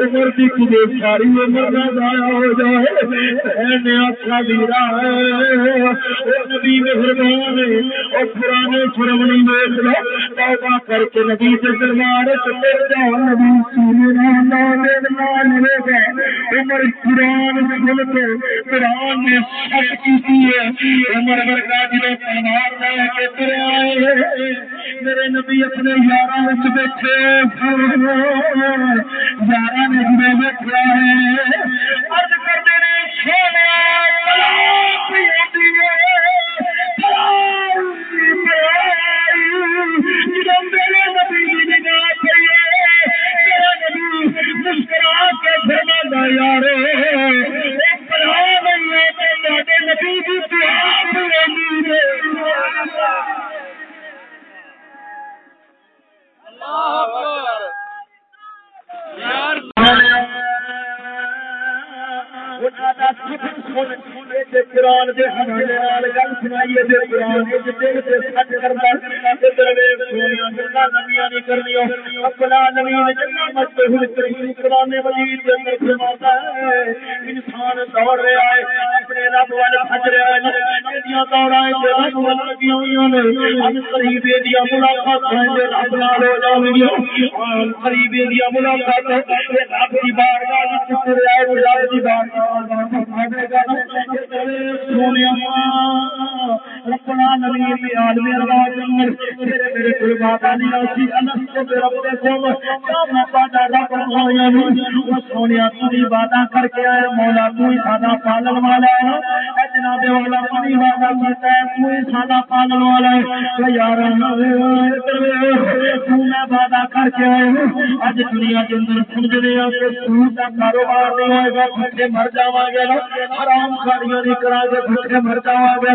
عمر کی ساری عمر نہ ضائع ہو جائے آخا ویرا نبی مہربان اور پرانے فرمنی دیکھ لو توبہ کر کے نبی کے دربار چلے جاؤ۔ نبی عمر قرآن سن کے، قرآن نے شک کی ہے۔ عمر تلوار لے کے آئے میرے نبی اپنے یار بیٹھے یار نے جنہیں بیٹھا ہے ارد کرتے سونا گلاں نمیاں نہیں اپنا نبی جنہ مشہور کریم قرآن مجید دے اندر فرماتا ہے، انسان دوڑ رہا ہے، اپنے رب ول بھج رہا ہے ایڈیاں دوڑاں تے رب ول لگی ہوئی نے ہم قریب دی ملاقات ہے تے رب نال ہو جاویں گے قریب دی ملاقات ہے رب دی بارگاہ وچ تریا ہے رب دی بارگاہ سونے ربنا نبی میں عالم ارواح تیرے میرے کوئی نہیں آسی انس کو رب دے کو کیا میں رب نہیں سونے تو کر کے آئے، مولا تو ہی پالن والا ہے۔ اے جناب والا پانی والا کہتا ہے، تو ہی پالن والا ہے۔ یار تو میں وعدہ کر کے آئے ہوں۔ اج دنیا کے اندر سمجھ رہے ہیں کہ سود کا کاروبار نہیں ہوئے گا بھوکے مر جاواں گے حرام کاریاں نہیں کرا گے بھوکے مر جاواں گے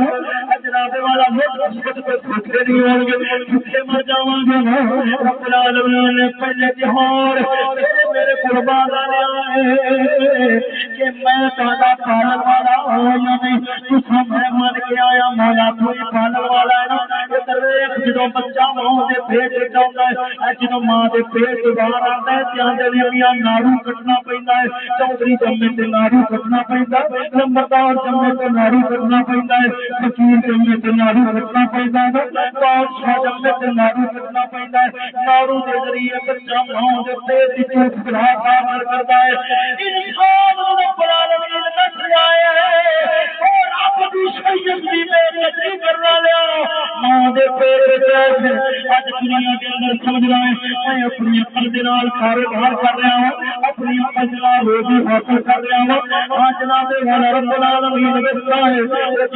جناب والا نہیں گے مر گے رب العالمین نے پہلے میرے قربان کہ میں تہاڈا پالن والا ہوں یا نہیں؟ میں من کے آیا، مولا تو ہی پالن والا ہے۔ نا ادھر جدو بچہ ماں دے پیٹ وچ ہے ماں دے پیٹ باہر آندا ہے تے آندے نے نارو کٹنا پیندا ہے۔ چودھری جمے تے نارو کٹنا پیندا ہے، نمبردار جمے تے نارو کٹنا پیندا ہے فقیر جمے تے نارو رکھنا پیندا ہے بادشاہ نارو کٹنا ہے نارو ذریعے بچہ پیٹ ہے انسان رب العالمین آیا ہے اور کرنا لیا ماں دے پیٹ وچ اج دنیا دے اندر ہے، میں اپنی عقل دے نال کر رہا ہوں، اپنی عقل دے نال روزی حاصل کر رہا ہوں। آج جناب ہاں رب العالمین دستا ہے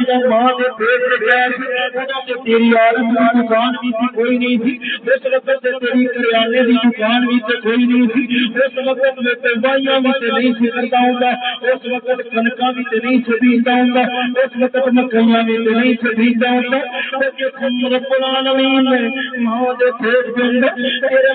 جب ماں دے پیٹ وچ اودوں تے تیری عالم دی دکان بھی تھی کوئی نہیں تھی اس وقت تے تیری کریانے دی دکان بھی تے کوئی نہیں تھی اس وقت میں تے بھی تے نہیں سی کرتا ہوں اس وقت کنکاں بھی تے نہیں سی بیجدا ہوں اس وقت مکھیاں بھی تے نہیں سی بیجدا رب العالمین نے ماں دے پیٹ دے اندر تیرے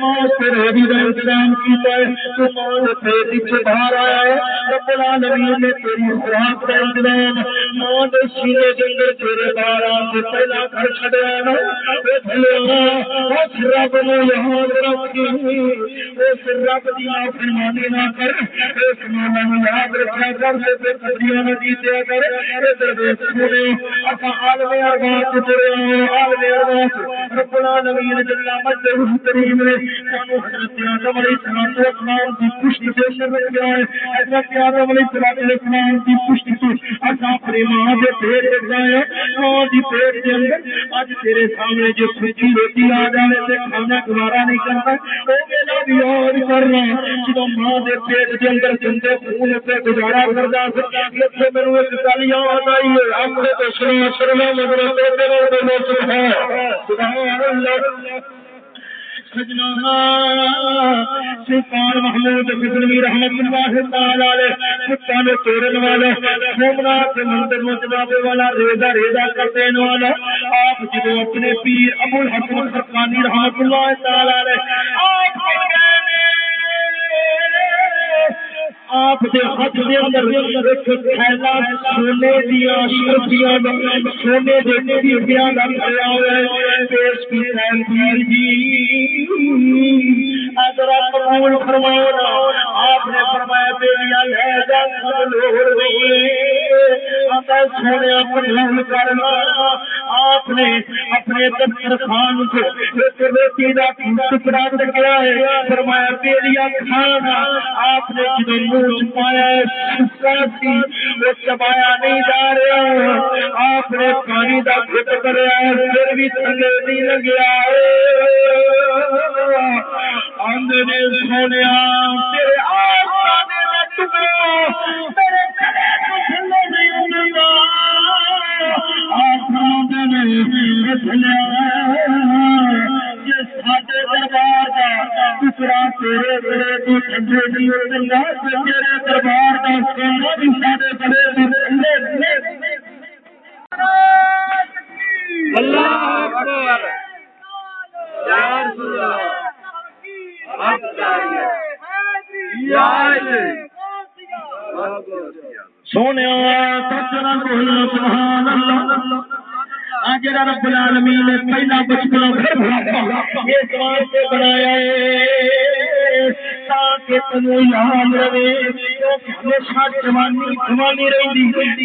روزی انتظام کیتا ہے، تو ماں دے پیٹ وچ باہر آیا ہے۔ رب العالمین نے تیری خوراک انتظام ماں دے سینے دے اندر تیرے باہر پہلا کر چھڈیا نا اے بھلیا اس رب نو یاد رکھ۔ اس رب دی فرمانی نہ کر، اس مولا نو یاد رکھا کر، تے قدریاں نہ جیتیا کر۔ اے درویش عالم ارواح رب العالمین جل مجدہ کریم نے سانو حضرت آدم علیہ کی پشت سے ہے آدم علیہ کی پشت سے اسا اپنی ماں دے پیٹ وچ گئے ماں دی پیٹ دے اندر اج تیرے سامنے جو سچی روٹی آ جائے تے کھانا گوارا نہیں کرتا او ویلا بھی کرنا جدو ماں دے پیٹ دے اندر گندے خون تے گزارا کردا سی ایک گل یاد آئی ہے اپنے تے شرم شرم مگر تے سبحان اللہ سلطان محمود رحمت اللہ تعالی علیہ کتا نے والا مندر والا ریزا ریزا کر دینے والا آپ جدو اپنے پیر ابو الحسن خرقانی رحمت اللہ تعالی علیہ آپ بن گئے آپ دے ہاتھ دے اندر ایک تھیلا سونے دیا شرفیاں دا سونے دے دیویاں دا بھریا ہوا ہے پیش کی پیر جی اگر آپ قبول فرماؤ آپ نے فرمایا بیویاں لے جا، سب لوڑ سونے قبول کرنا۔ آپ نے اپنے دسترخوان کو ایک روٹی کا ٹکڑا رکھا ہے، فرمایا بیویاں کھانا آپ نے جب منہ پایا سی وہ چبایا نہیں جا رہا آپ نے پانی کا گھٹ کریا پھر بھی تھلے نہیں لگیا آندے سونے تیرے آسانے کا ٹکڑا میرے گلے کو تھلے نہیں لگا۔ آپ نے دربار کا ٹکڑا تیرے گلے کو ٹھنڈے نہیں ہوگا دربار کا سونا بھی سارے بڑے اللہ اکبر۔ سونے سبحان اللہ جڑا رب العالمین نے پہلا بچپنا پھر اس واسطے بنایا ہے، تاکہ یاد رہے ہمیشہ جوانی جوانی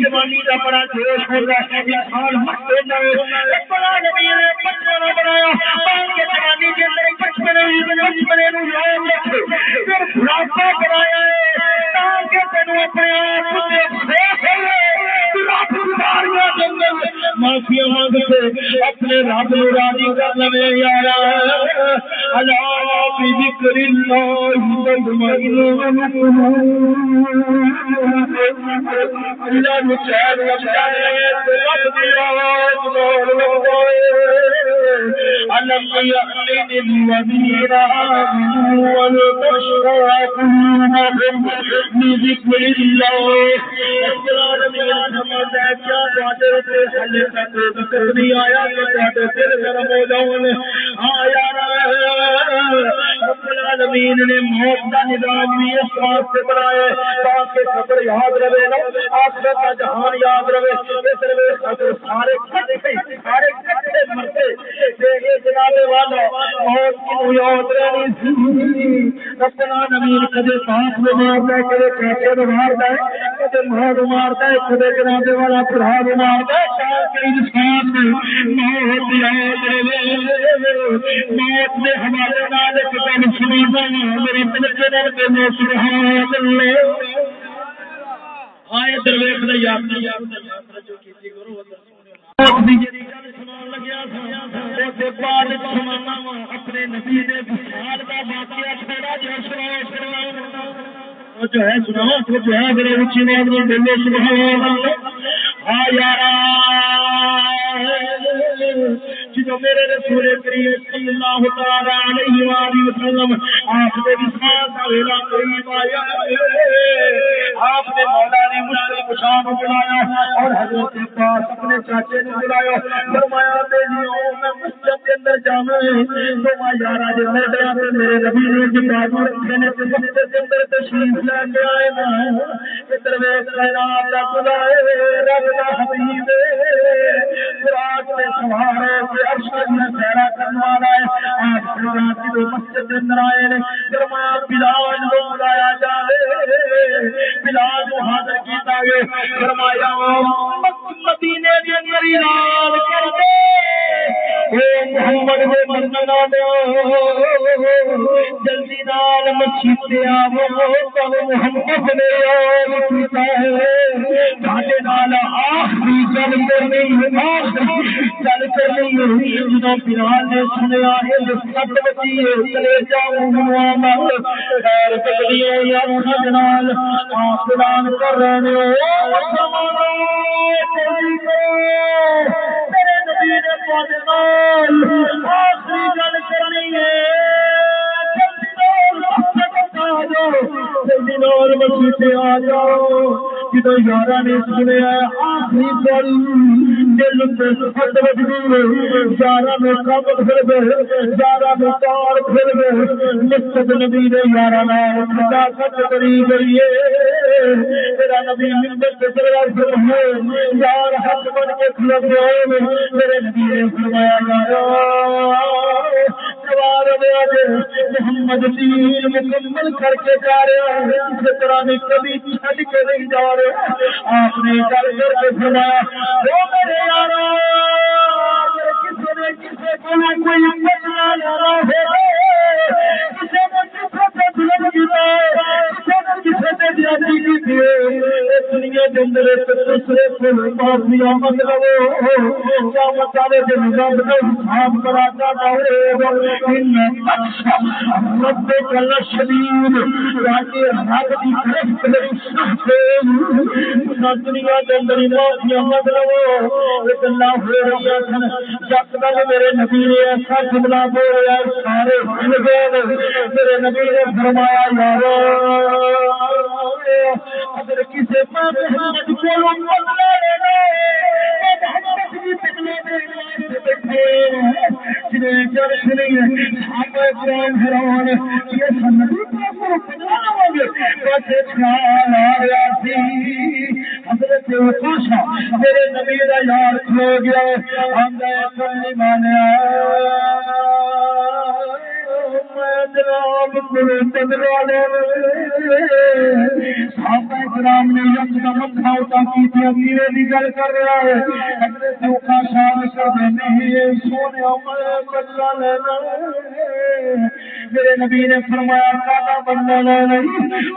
جوانی بڑا جوش ہے انسان مست ہے۔ رب العالمین نے بچپنا بنایا تاکہ جوانی اندر بچپنے بچپنے نو یاد رکھے۔ پھر بڑھاپا بنایا ہے، تاکہ اپنے آپ معافیا مانگ اپنے رب نو راضی کر لے یار اللہ ذکر اللہ۔ اللہ چین ألم الذين آمنوا والبشرى قلوبهم بذكر الله نہیں آیا تو تہاڈے سر گرم ہو جاون آیا ہاں رب العالمین نے موت کا نظام بھی اس واسطے بنایا تاکہ خبر یاد رہے نا، آخرت کا جہان یاد رہے۔ اس لیے قبر سارے سارے مرتے۔ دیکھے جناب والا، موت کی یاد رہنی ربنا نمین کدے پاس میں مارتا ہے، کدے کیسے میں مارتا ہے، کدے مہر مارتا ہے، کدے جناب والا پڑھا مارتا ہے، تاکہ انسان موت یاد رہے موت نے ہمارے نال ایک دن میری سبحان اللہ آئے درویش یاد یاد جو کی کرو اپنے نبی نے جو ہے سنا جو ہے میرے اچھی نے دلو سبحان ہاں یار جو میرے رسول کریم صلی اللہ تعالی علیہ والہ وسلم، آپ نے کا ویلا قریب آیا آپ نے مولا نے مشکل بلایا اور حضرت پاس اپنے چاچے نے بلایا۔ فرمایا بیٹیوں میں مسجد کے اندر جانا ہے۔ تو یارا میرے نبی نے نے مسجد کے اندر تشریف لے کے آئے نا ادھر کائنات خدا ہے، رب کا حبیب فراق میں سوارے کے ارشد میں سیرا کرنے والا رات مسجد اندر آئے نے فرمایا بلال کو بلایا جائے بلال کو حاضر کیتا فرمایا مدینے اندر اعلان کر دے۔ محمد جلدی نال مسجد آو محمد نے یاد کیتا ہے۔ ساڈے نال آخری چل کرنی آخری چل کرنی جدو بلال نے سنیا ہے سب بچی چلے جاؤ خیر کبھی نال۔ اعلان کر رہے ہو میرے نبی نے آخری آ جاؤ۔ جدو یار نے سنیا آخری گل دل سٹ بجتی یارہ میں کم پھر گئے؟ یارہ میں کار پھر گئے۔ مقصد نبی نے یارہ نال خدا سچ کری گئی میرا نبی مندر سے چلا ہے یار حق بن کے کھلوتے ہوئے میرے نبی نے فرمایا یار محمد دین مکمل کر کے جا رہے ہیں کسی طرح میں کبھی چھڈ کے نہیں جا رہے آپ نے گل کر کے فرمایا، وہ میرے یار کسی نے کسی کو کوئی بچنا لانا ہے کسی نے کسی سے ظلم کیا کسی زیادتی دنیا کے اندر ایک دوسرے کو کیا نظام حساب ہے رب کل شدید تاکہ رب گرفت دنیا اندر ایک اللہ ہو رہی ہے جب تک میرے نبی نے ایسا جملہ بول رہا سارے میرے نبی نے فرمایا یار اگر کسی محمد کو بدلا لینا محمد کی بیٹھے جنہیں صحابہ کرام حیران یہ سنبی کو بدلا بس خیال آ رہا حضرت خوشا میرے نبی کا یار کھو گیا۔ آدھا کلی مانیا جناب بدلا اٹھا کی میرے کی گل کر رہا ہے حضرت کر دینے سونے بدلا لینا میرے نبی نے فرمایا کالا بدلا لینا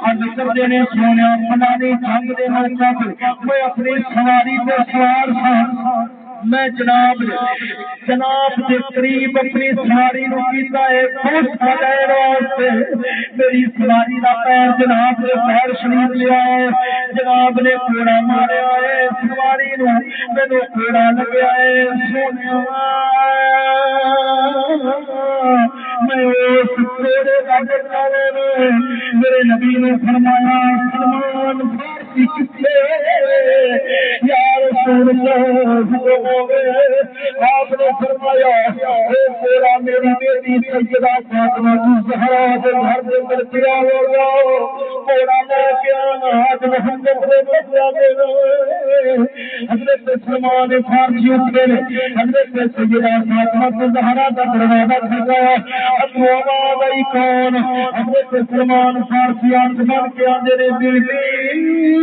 اج کر دینے سونے منانی جنگ دے موقع میں اپنی سواری پہ سوار تھا میں جناب جناب کے قریب اپنی سواری نو کیتا ہے میری سواری کا پیر جناب نے پیر شریف لیا ہے۔ جناب نے کوڑا ماریا ہے، سواری نو میرے کوڑا لگیا ہے۔ سونے میں اس کوڑے کا میرے نبی نے فرمایا، سلمان آپ نے فرمایا میرا میری بیٹی سیدہ فاطمہ کی زہرا کے گھر کے اندر ہوگا میرا لے کے آنا آج محمد دینا حضرت سلمان فارسی اٹھ حضرت سیدہ فاطمہ زہرا کا دروازہ کھڑکایا آواز آئی کون حضرت سلمان فارسی آنکھ بن کے آندے نے بیٹی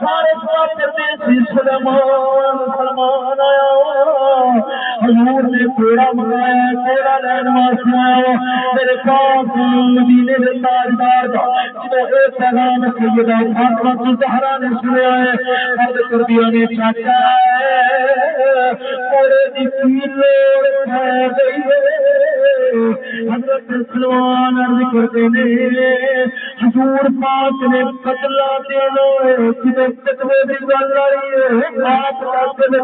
سارے سلمان آیا۔ حضور نے کوڑا منگایا کوڑا لین واسطے آیا۔ میرے پاس مدینے تاجدار کا جب ایک پیغام سیدہ فاطمہ زہرا نے سنیا ہے کردیا نے چاچا کوڑے دی لوڑ گئی حضرت سلمان عرض کرتے نے، حضور پاک نے قتلہ دینا کی گل ہے آپ راستے میں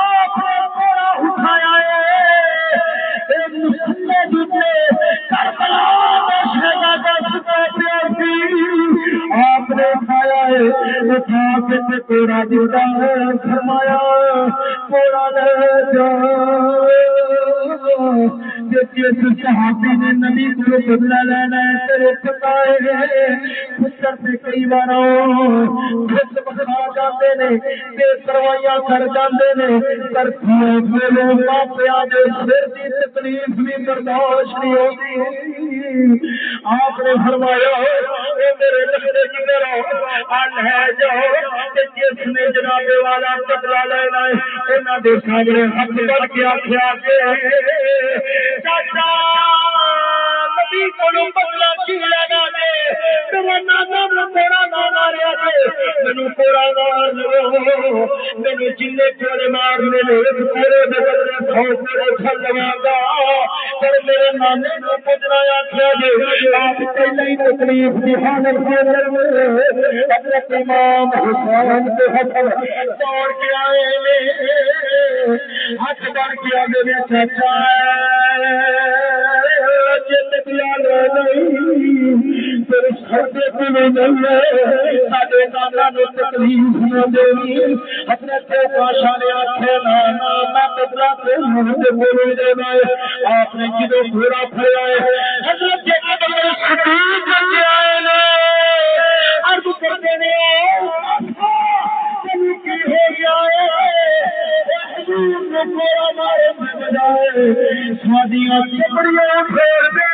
آپ نے کوڑا اٹھایا آپ نے ہے اٹھا کے کوڑا ہے فرمایا کوڑا لے جاؤ جس صحابی نے نبی کو بدلا لینا ہے، تیرے پتا ہے، پتر سے کئی بار بخا نے کر نے پر ماپیا دے سر تکلیف بھی برداشت نہیں آپ نے فرمایا میرے کی میرا ہے جس نے جناب والا بدلا لینا ہے سامنے ہاتھ بڑھ کے آخیا چاچا نبی کو بدلا کی لینا دے۔ میرا نانا میرا نانا رہا دے۔ مینو پورا مار لو مینو جن چورے مارنے پورے بدلے سو پورے پھل گا پر میرے نانے کو پوچھنا آخیا جی آپ پہلے ہی تکلیف کی حالت کے اندر حضرت امام حسین کے حسن دوڑ کے آئے ہاتھ بڑھ کے آگے چاچا آپ نے جدو پورا پڑا ہے سادیاں چپڑیاں پھیر دے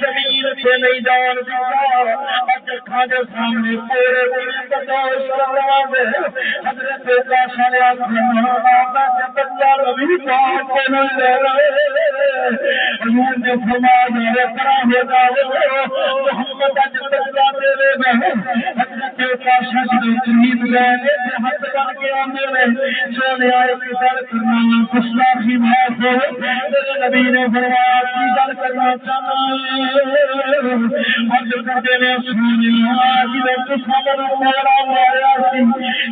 زمین سے نہیں جان سامنے حضرت میرے طرح ہوگا وہ محمد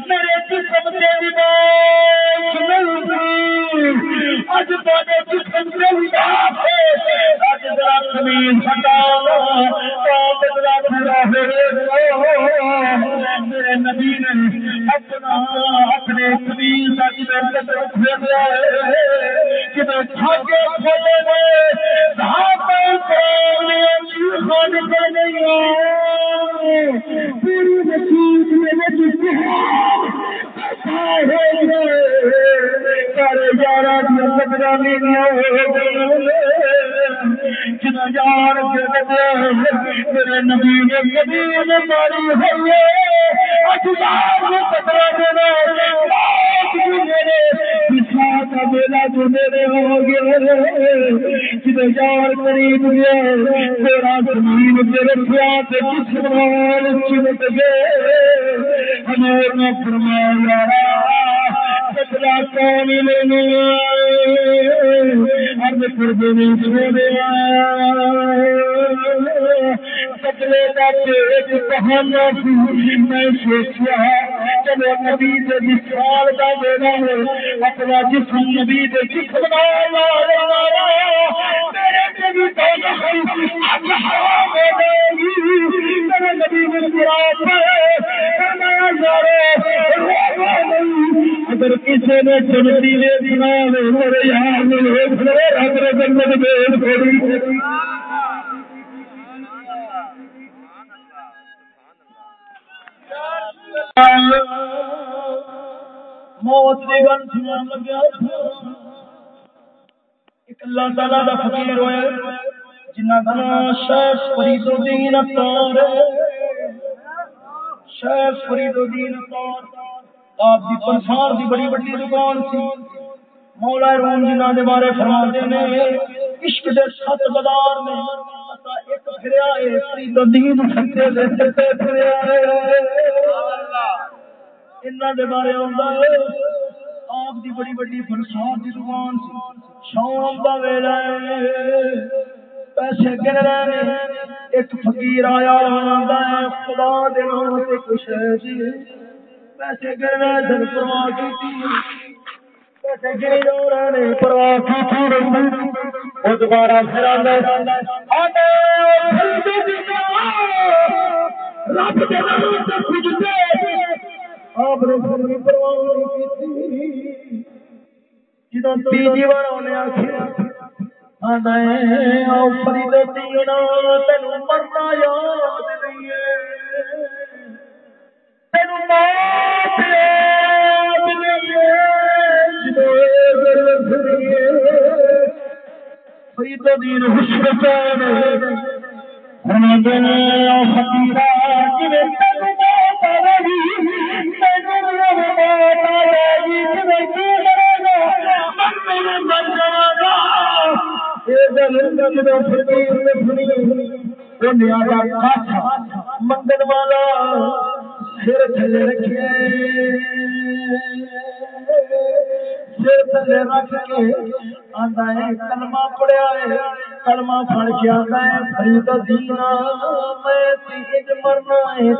میرے ذرا کمیز ہٹاؤ پاپ ذرا پورا ہو میرے نبی نے اپنا اپنے کمیز کا کدھر کدھر پھیرا ہے کدھر چھاگے کھولے گئے دھاتے کرام نے چیخا نکل گئی پوری مسیح میں نے جو میرے نبی نے ماری ہوئی ہے دینا میلا جمے گئے۔ تیرا زمین دے رکھیا تے گئے۔ حضور نے فرمایا بدلا کون لینے آئے؟ ایک بہانہ سی میں سوچیا۔ چلو نبی دے مثال دا دینا اپنا جسم نبی دے اگر کسی نے چمتی لے دینا میرے موت دی گل سنان لگیا ایک اللہ تعالی دا فقیر ہویا جنہ دا نام شیخ فرید الدین اطار شیخ فرید الدین اطار آپ دی پنسار دی بڑی بڑی دکان سی۔ مولا روم جنہ دے بارے فرماتے نے عشق دے سات بدار نے ایک پھریا اے فرید الدین ستے دے ستے پھریا اے اللہ۔ بارے آندا آپ دی بڑی بڑی برسات دی زبان شام دا ویلا پیسے گر رہے ہیں۔ ایک فقیر آیا خدا دے کچھ جی۔ پیسے گر رہے سن پرواہ کیتی۔ پیسے دوبارہ رب آپ نے پوری پروان تین آخر تین فقیر والا سر تھلے رکھے۔ سر تھلے رکھ کے آتا ہے کلما پڑیا ہے کلما پڑ کے آتا ہے فرید دینا میں مرنا ہے۔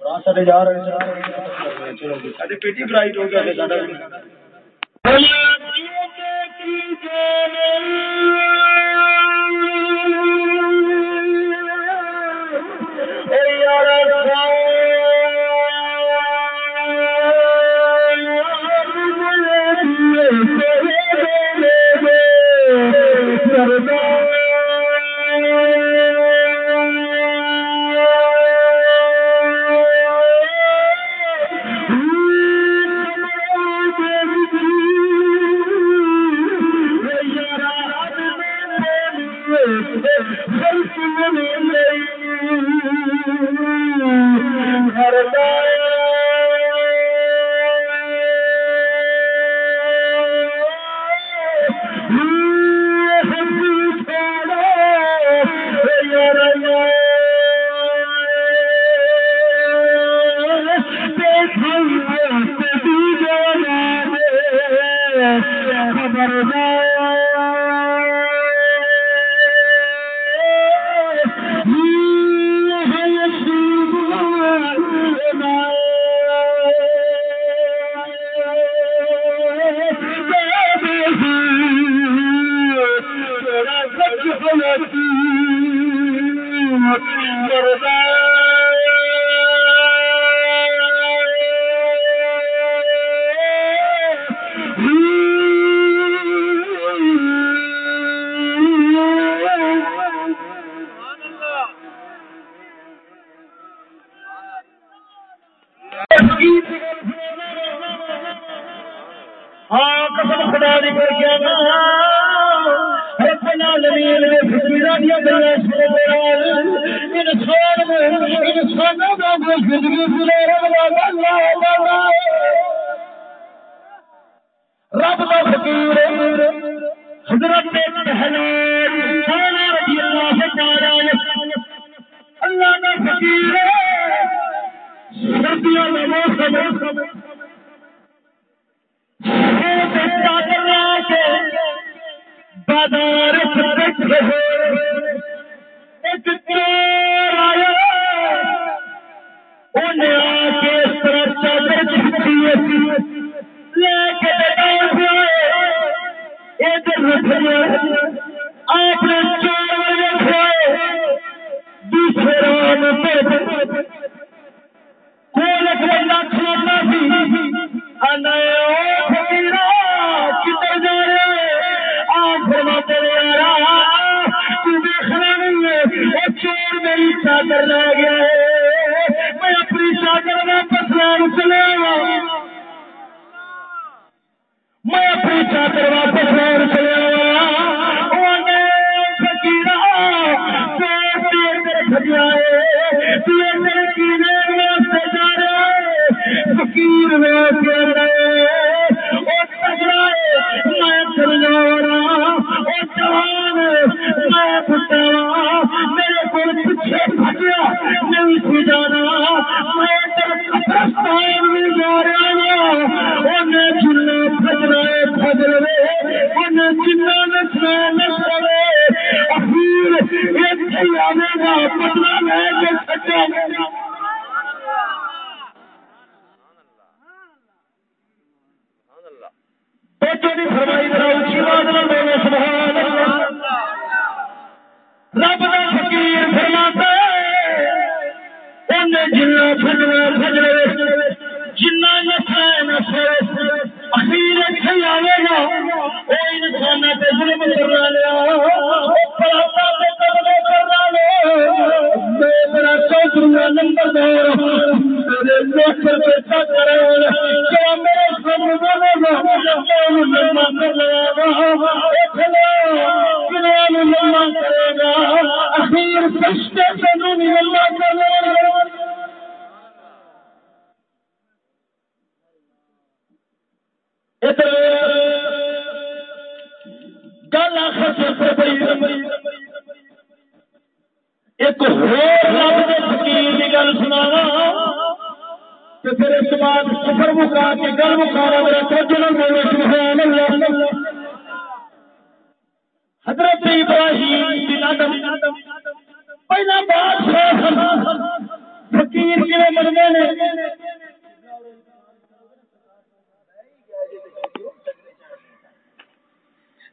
تو مرے جا رہے چلو پیٹی برائٹ ہو گیا کی جانے نہیں سی جانا۔ میں قبرستان بھی جا رہا انہیں انہیں اخیر ایک آنے گا بدلا لے کے سچا فرمائی رب کا فقیر فرماتا جنا فجنا فجر جنا اخیر اتنے آئے گا وہ انسان پہ ظلم کرنا لیا۔ کرنا چودہ نمبر دور میرے کیا میرے سامنے بولے گا؟ لما کر لیا لما کرے گا؟ اخیر سستے سے لما کر گل آخر ایک فکیر کی گل سنا پھر اس بعد سفر مکا کے گل مکانا میرا سوچنا میرے سبحان اللہ۔ حضرت ابراہیم پہلا بادشاہ فقیر کے مرنے نے؟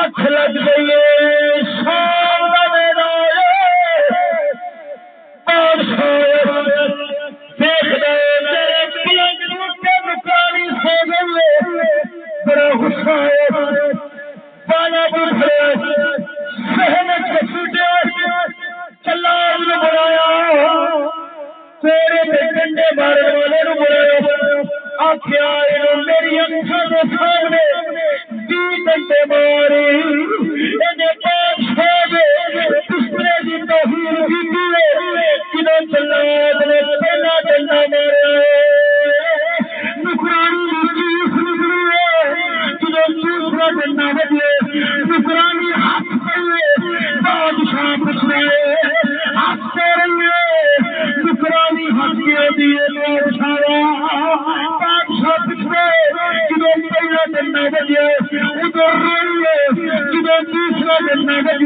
اکھ سو بڑا غصہ آیا پانا بھی بھرے سہنے کسوٹے چلاب نے ڈنڈے مارنے والے نے آخیا میری اکھان کے سامنے دی ڈنڈے ماری انہیں پانچ سو ڈنڈا مارا جنا بجے نکرانی بادشاہ پوچھ رہیے نکرانی ہاتھ کے بادشاہ بادشاہ پوچھ رہے جدو پہلا جنا بجے ادھر رہیے جدو دوسرا جنا بجے